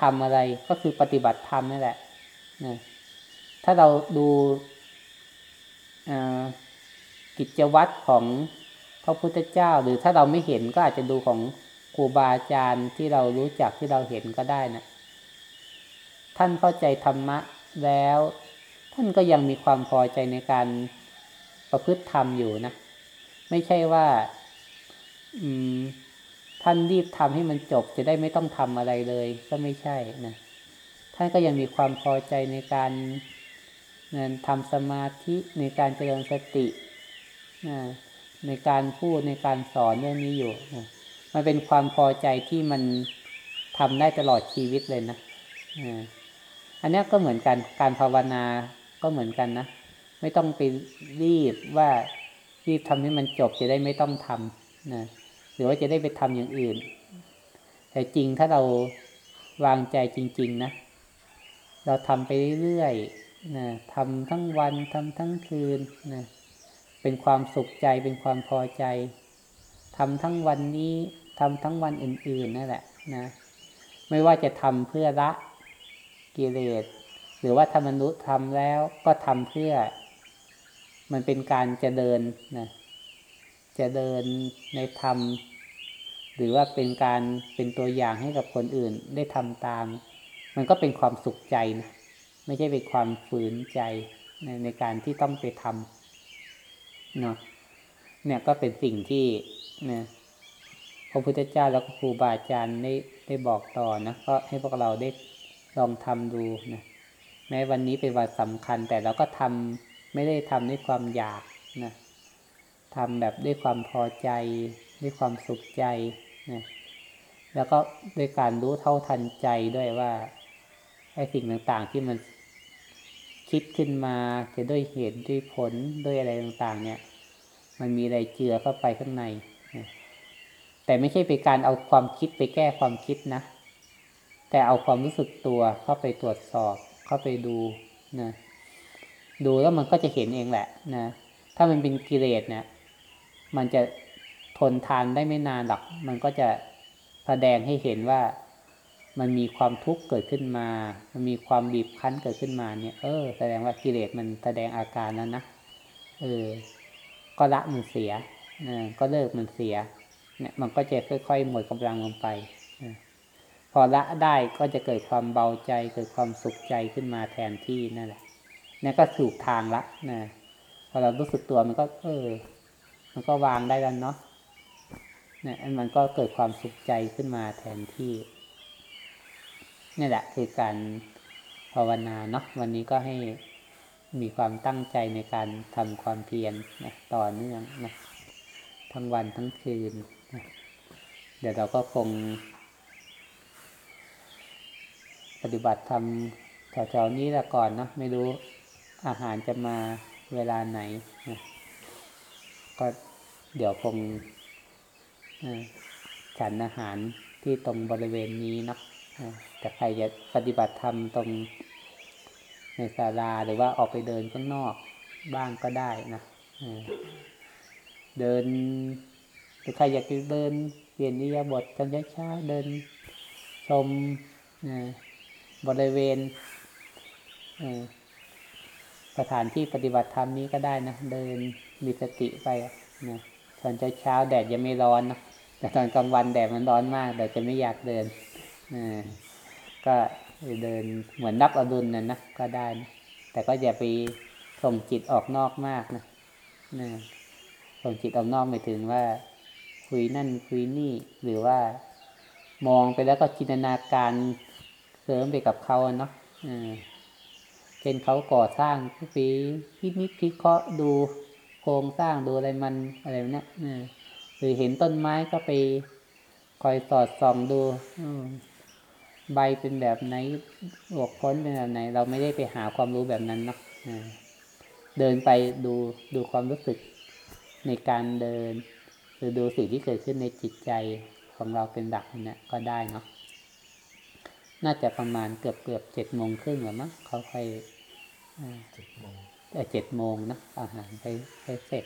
ทำอะไรก็คือปฏิบัติธรรมนี่แหละนะถ้าเราดูกิจวัตรของพระพุทธเจ้า หรือถ้าเราไม่เห็นก็อาจจะดูของครูบาอาจารย์ที่เรารู้จักที่เราเห็นก็ได้นะ ท่านเข้าใจธรรมะแล้ว ท่านก็ยังมีความพอใจในการประพฤติธรรมอยู่นะ ไม่ใช่ว่า อืม ท่านรีบทำให้มันจบจะได้ไม่ต้องทำอะไรเลยก็ไม่ใช่นะท่านก็ยังมีความพอใจในการทำสมาธิในการเจริญสติในการพูดในการสอนเรื่องนี้อยู่มันเป็นความพอใจที่มันทำได้ตลอดชีวิตเลยนะอันนี้ก็เหมือนกันการภาวนาก็เหมือนกันนะ ไม่ต้องไปรีบว่ารีบทำให้มันจบจะได้ไม่ต้องทำนะ หรือว่าจะได้ไปทำอย่างอื่น แต่จริงถ้าเราวางใจจริง ๆ นะ เราทำไปเรื่อยๆนะทำทั้งวันทำทั้งคืนนะเป็นความสุขใจเป็นความพอใจทำทั้งวันนี้ทำทั้งวันอื่น ๆ นั่นแหละนะ ไม่ว่าจะทำเพื่อละกิเลสหรือว่าธรรมนุษย์ทำแล้วก็ทำเพื่อ มันเป็นการจะเดินนะ จะเดินในธรรม หรือว่าเป็นการเป็นตัวอย่างให้กับคนอื่นได้ทำตาม มันก็เป็นความสุขใจนะไม่ใช่เป็นความฝืนใจในในการที่ต้องไปทำเนาะเนี่ยก็เป็นสิ่งที่นะพระพุทธเจ้าแล้วก็ครูบาอาจารย์ได้ได้บอกต่อนะก็ให้พวกเราได้ลองทำดูนะแม้วันนี้เป็นวันสำคัญแต่เราก็ทำไม่ได้ทำด้วยความอยากนะ ทำแบบด้วยความพอใจ ด้วยความสุขใจนะแล้วก็ด้วยการรู้เท่าทันใจด้วยว่าไอ้สิ่งต่างๆที่มันคิดขึ้นมาจะด้วยเหตุด้วยผลด้วยอะไรต่างๆ เนี่ย มันมีอะไรเจือเข้าไปข้างในนะแต่ไม่ใช่เป็นการเอาความคิดไปแก้ความคิดนะ แต่เอาความรู้สึกตัวเข้าไปตรวจสอบ เข้าไปดูนะดูแล้วมันก็จะเห็นเองแหละนะ ถ้ามันเป็นกิเลสเนี่ย มันจะทนทานได้ไม่นานหรอก มันก็จะแสดงให้เห็นว่ามันมีความทุกข์เกิดขึ้นมา มันมีความบีบคั้นเกิดขึ้นมาเนี่ย เออ แสดงว่ากิเลสมันแสดงอาการแล้วนะ เออ ก็ละมันเสียนะก็เลิกมันเสีย เนี่ย มันก็จะค่อยๆหมดกำลังลงไป พอละได้ก็จะเกิดความเบาใจ เกิดความสุขใจขึ้นมาแทนที่นั่นแหละนี่ก็ถูกทางละนะ พอเรารู้สึกตัวมันก็ เออ มันก็วางได้แล้วเนาะเนี่ยมันก็เกิดความสุขใจขึ้นมาแทนที่นี่แหละคือการภาวนาเนาะวันนี้ก็ให้มีความตั้งใจในการทำความเพียรนะต่อเนื่องนะทั้งวันทั้งคืนนะเดี๋ยวเราก็คง ปฏิบัติทำแถวๆนี้ละก่อนเนาะไม่รู้อาหารจะมาเวลาไหนนะก็ เดี๋ยวคงฉันอาหารที่ตรงบริเวณนี้นะแต่ใครจะปฏิบัติธรรมตรงในศาลาหรือว่าออกไปเดินข้างนอกบ้างก็ได้นะเดินหรือใครอยากเดินเปลี่ยนนิยบทกันช้าเดินชมบริเวณสถานที่ปฏิบัติธรรมนี้ก็ได้นะ เดินมีสติไปนะ ตอนเช้าแดดยังไม่ร้อนนะแต่ตอนกลางวันแดดมันร้อนมากเดี๋ยวจะไม่อยากเดินก็เดินเหมือนนับอดุลนั่นนะก็ได้นะแต่ก็อย่าไปส่งจิตออกนอกมากนะนะส่งจิตออกนอกหมายถึงว่า คุยนั่นคุยนี่หรือว่ามองไปแล้วก็จินตนาการเสริมไปกับเขาเนาะเช่นเขาก่อสร้างปีพินิจพิเคราะห์ดู ครงสร้างดูอะไรมันอะไรเนี้ยหรือเห็นต้นไม้ก็ไปคอยสอดส่องดูใบเป็นแบบไหนหัวพ้นเป็นแบบไหน เราไม่ได้ไปหาความรู้แบบนั้นนะเดินไปดูดูความรู้สึกในการเดิน หรือดูสิ่งที่เกิดขึ้นในจิตใจของเราเป็นดักเนี่ยก็ได้เนาะน่าจะประมาณเกือบเกือบเจ็ดโมงครึ่งหรือมั้งเขาค่อยเจ็ดโมง เจ็ดโมงนะอาหารไปไปเสร็จ